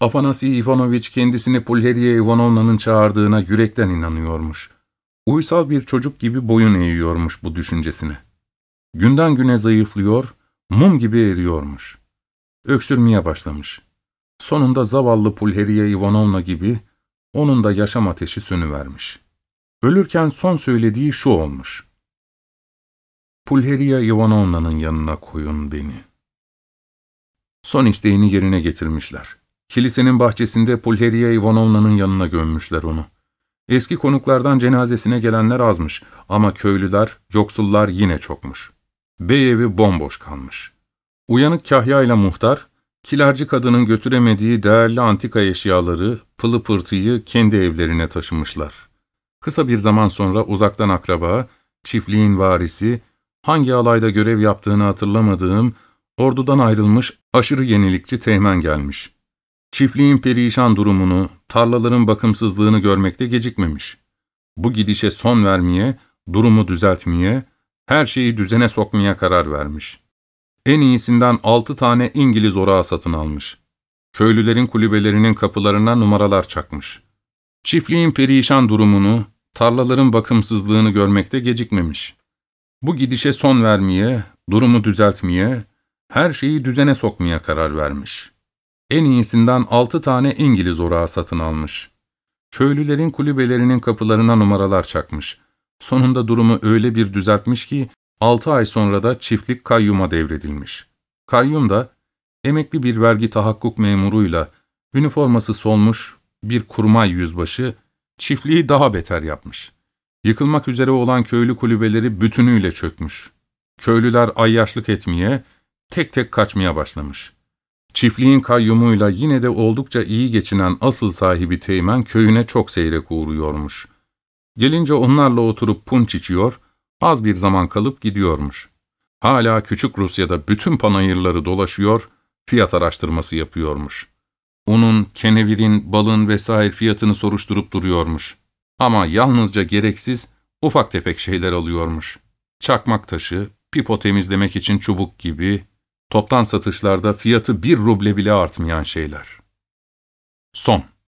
Speaker 1: Afanasi Ivanoviç kendisini Pulheriye Ivanovna'nın çağırdığına yürekten inanıyormuş. Uysal bir çocuk gibi boyun eğiyormuş bu düşüncesine. Günden güne zayıflıyor, mum gibi eriyormuş. Öksürmeye başlamış. Sonunda zavallı Pulheriye Ivanovna gibi onun da yaşam ateşi sönüvermiş. Ölürken son söylediği şu olmuş. Pulheriya Ivanovna'nın yanına koyun beni. Son isteğini yerine getirmişler. Kilisenin bahçesinde Pulheriya Ivanovna'nın yanına gömmüşler onu. Eski konuklardan cenazesine gelenler azmış ama köylüler, yoksullar yine çokmuş. Bey evi bomboş kalmış. Uyanık Kahya ile muhtar, kilerci kadının götüremediği değerli antika eşyaları, pılı pırtıyı kendi evlerine taşımışlar. Kısa bir zaman sonra uzaktan akraba, çiftliğin varisi, hangi alayda görev yaptığını hatırlamadığım, ordudan ayrılmış aşırı yenilikçi teğmen gelmiş. Çiftliğin perişan durumunu, tarlaların bakımsızlığını görmekte gecikmemiş. Bu gidişe son vermeye, durumu düzeltmeye, her şeyi düzene sokmaya karar vermiş. En iyisinden altı tane İngiliz orağı satın almış. Köylülerin kulübelerinin kapılarına numaralar çakmış. Çiftliğin perişan durumunu, tarlaların bakımsızlığını görmekte gecikmemiş. Bu gidişe son vermeye, durumu düzeltmeye, her şeyi düzene sokmaya karar vermiş. En iyisinden altı tane İngiliz orağı satın almış. Köylülerin kulübelerinin kapılarına numaralar çakmış. Sonunda durumu öyle bir düzeltmiş ki, altı ay sonra da çiftlik kayyuma devredilmiş. Kayyum da, emekli bir vergi tahakkuk memuruyla, üniforması solmuş, bir kurmay yüzbaşı, çiftliği daha beter yapmış. Yıkılmak üzere olan köylü kulübeleri bütünüyle çökmüş. Köylüler ayyaşlık etmeye, tek tek kaçmaya başlamış. Çiftliğin kayyumuyla yine de oldukça iyi geçinen asıl sahibi Teğmen köyüne çok seyrek uğruyormuş. Gelince onlarla oturup punç içiyor, az bir zaman kalıp gidiyormuş. Hala Küçük Rusya'da bütün panayırları dolaşıyor, fiyat araştırması yapıyormuş. Unun, kenevirin, balın vesaire fiyatını soruşturup duruyormuş. Ama yalnızca gereksiz, ufak tefek şeyler alıyormuş. Çakmak taşı, pipo temizlemek için çubuk gibi, toptan satışlarda fiyatı bir ruble bile artmayan şeyler. Son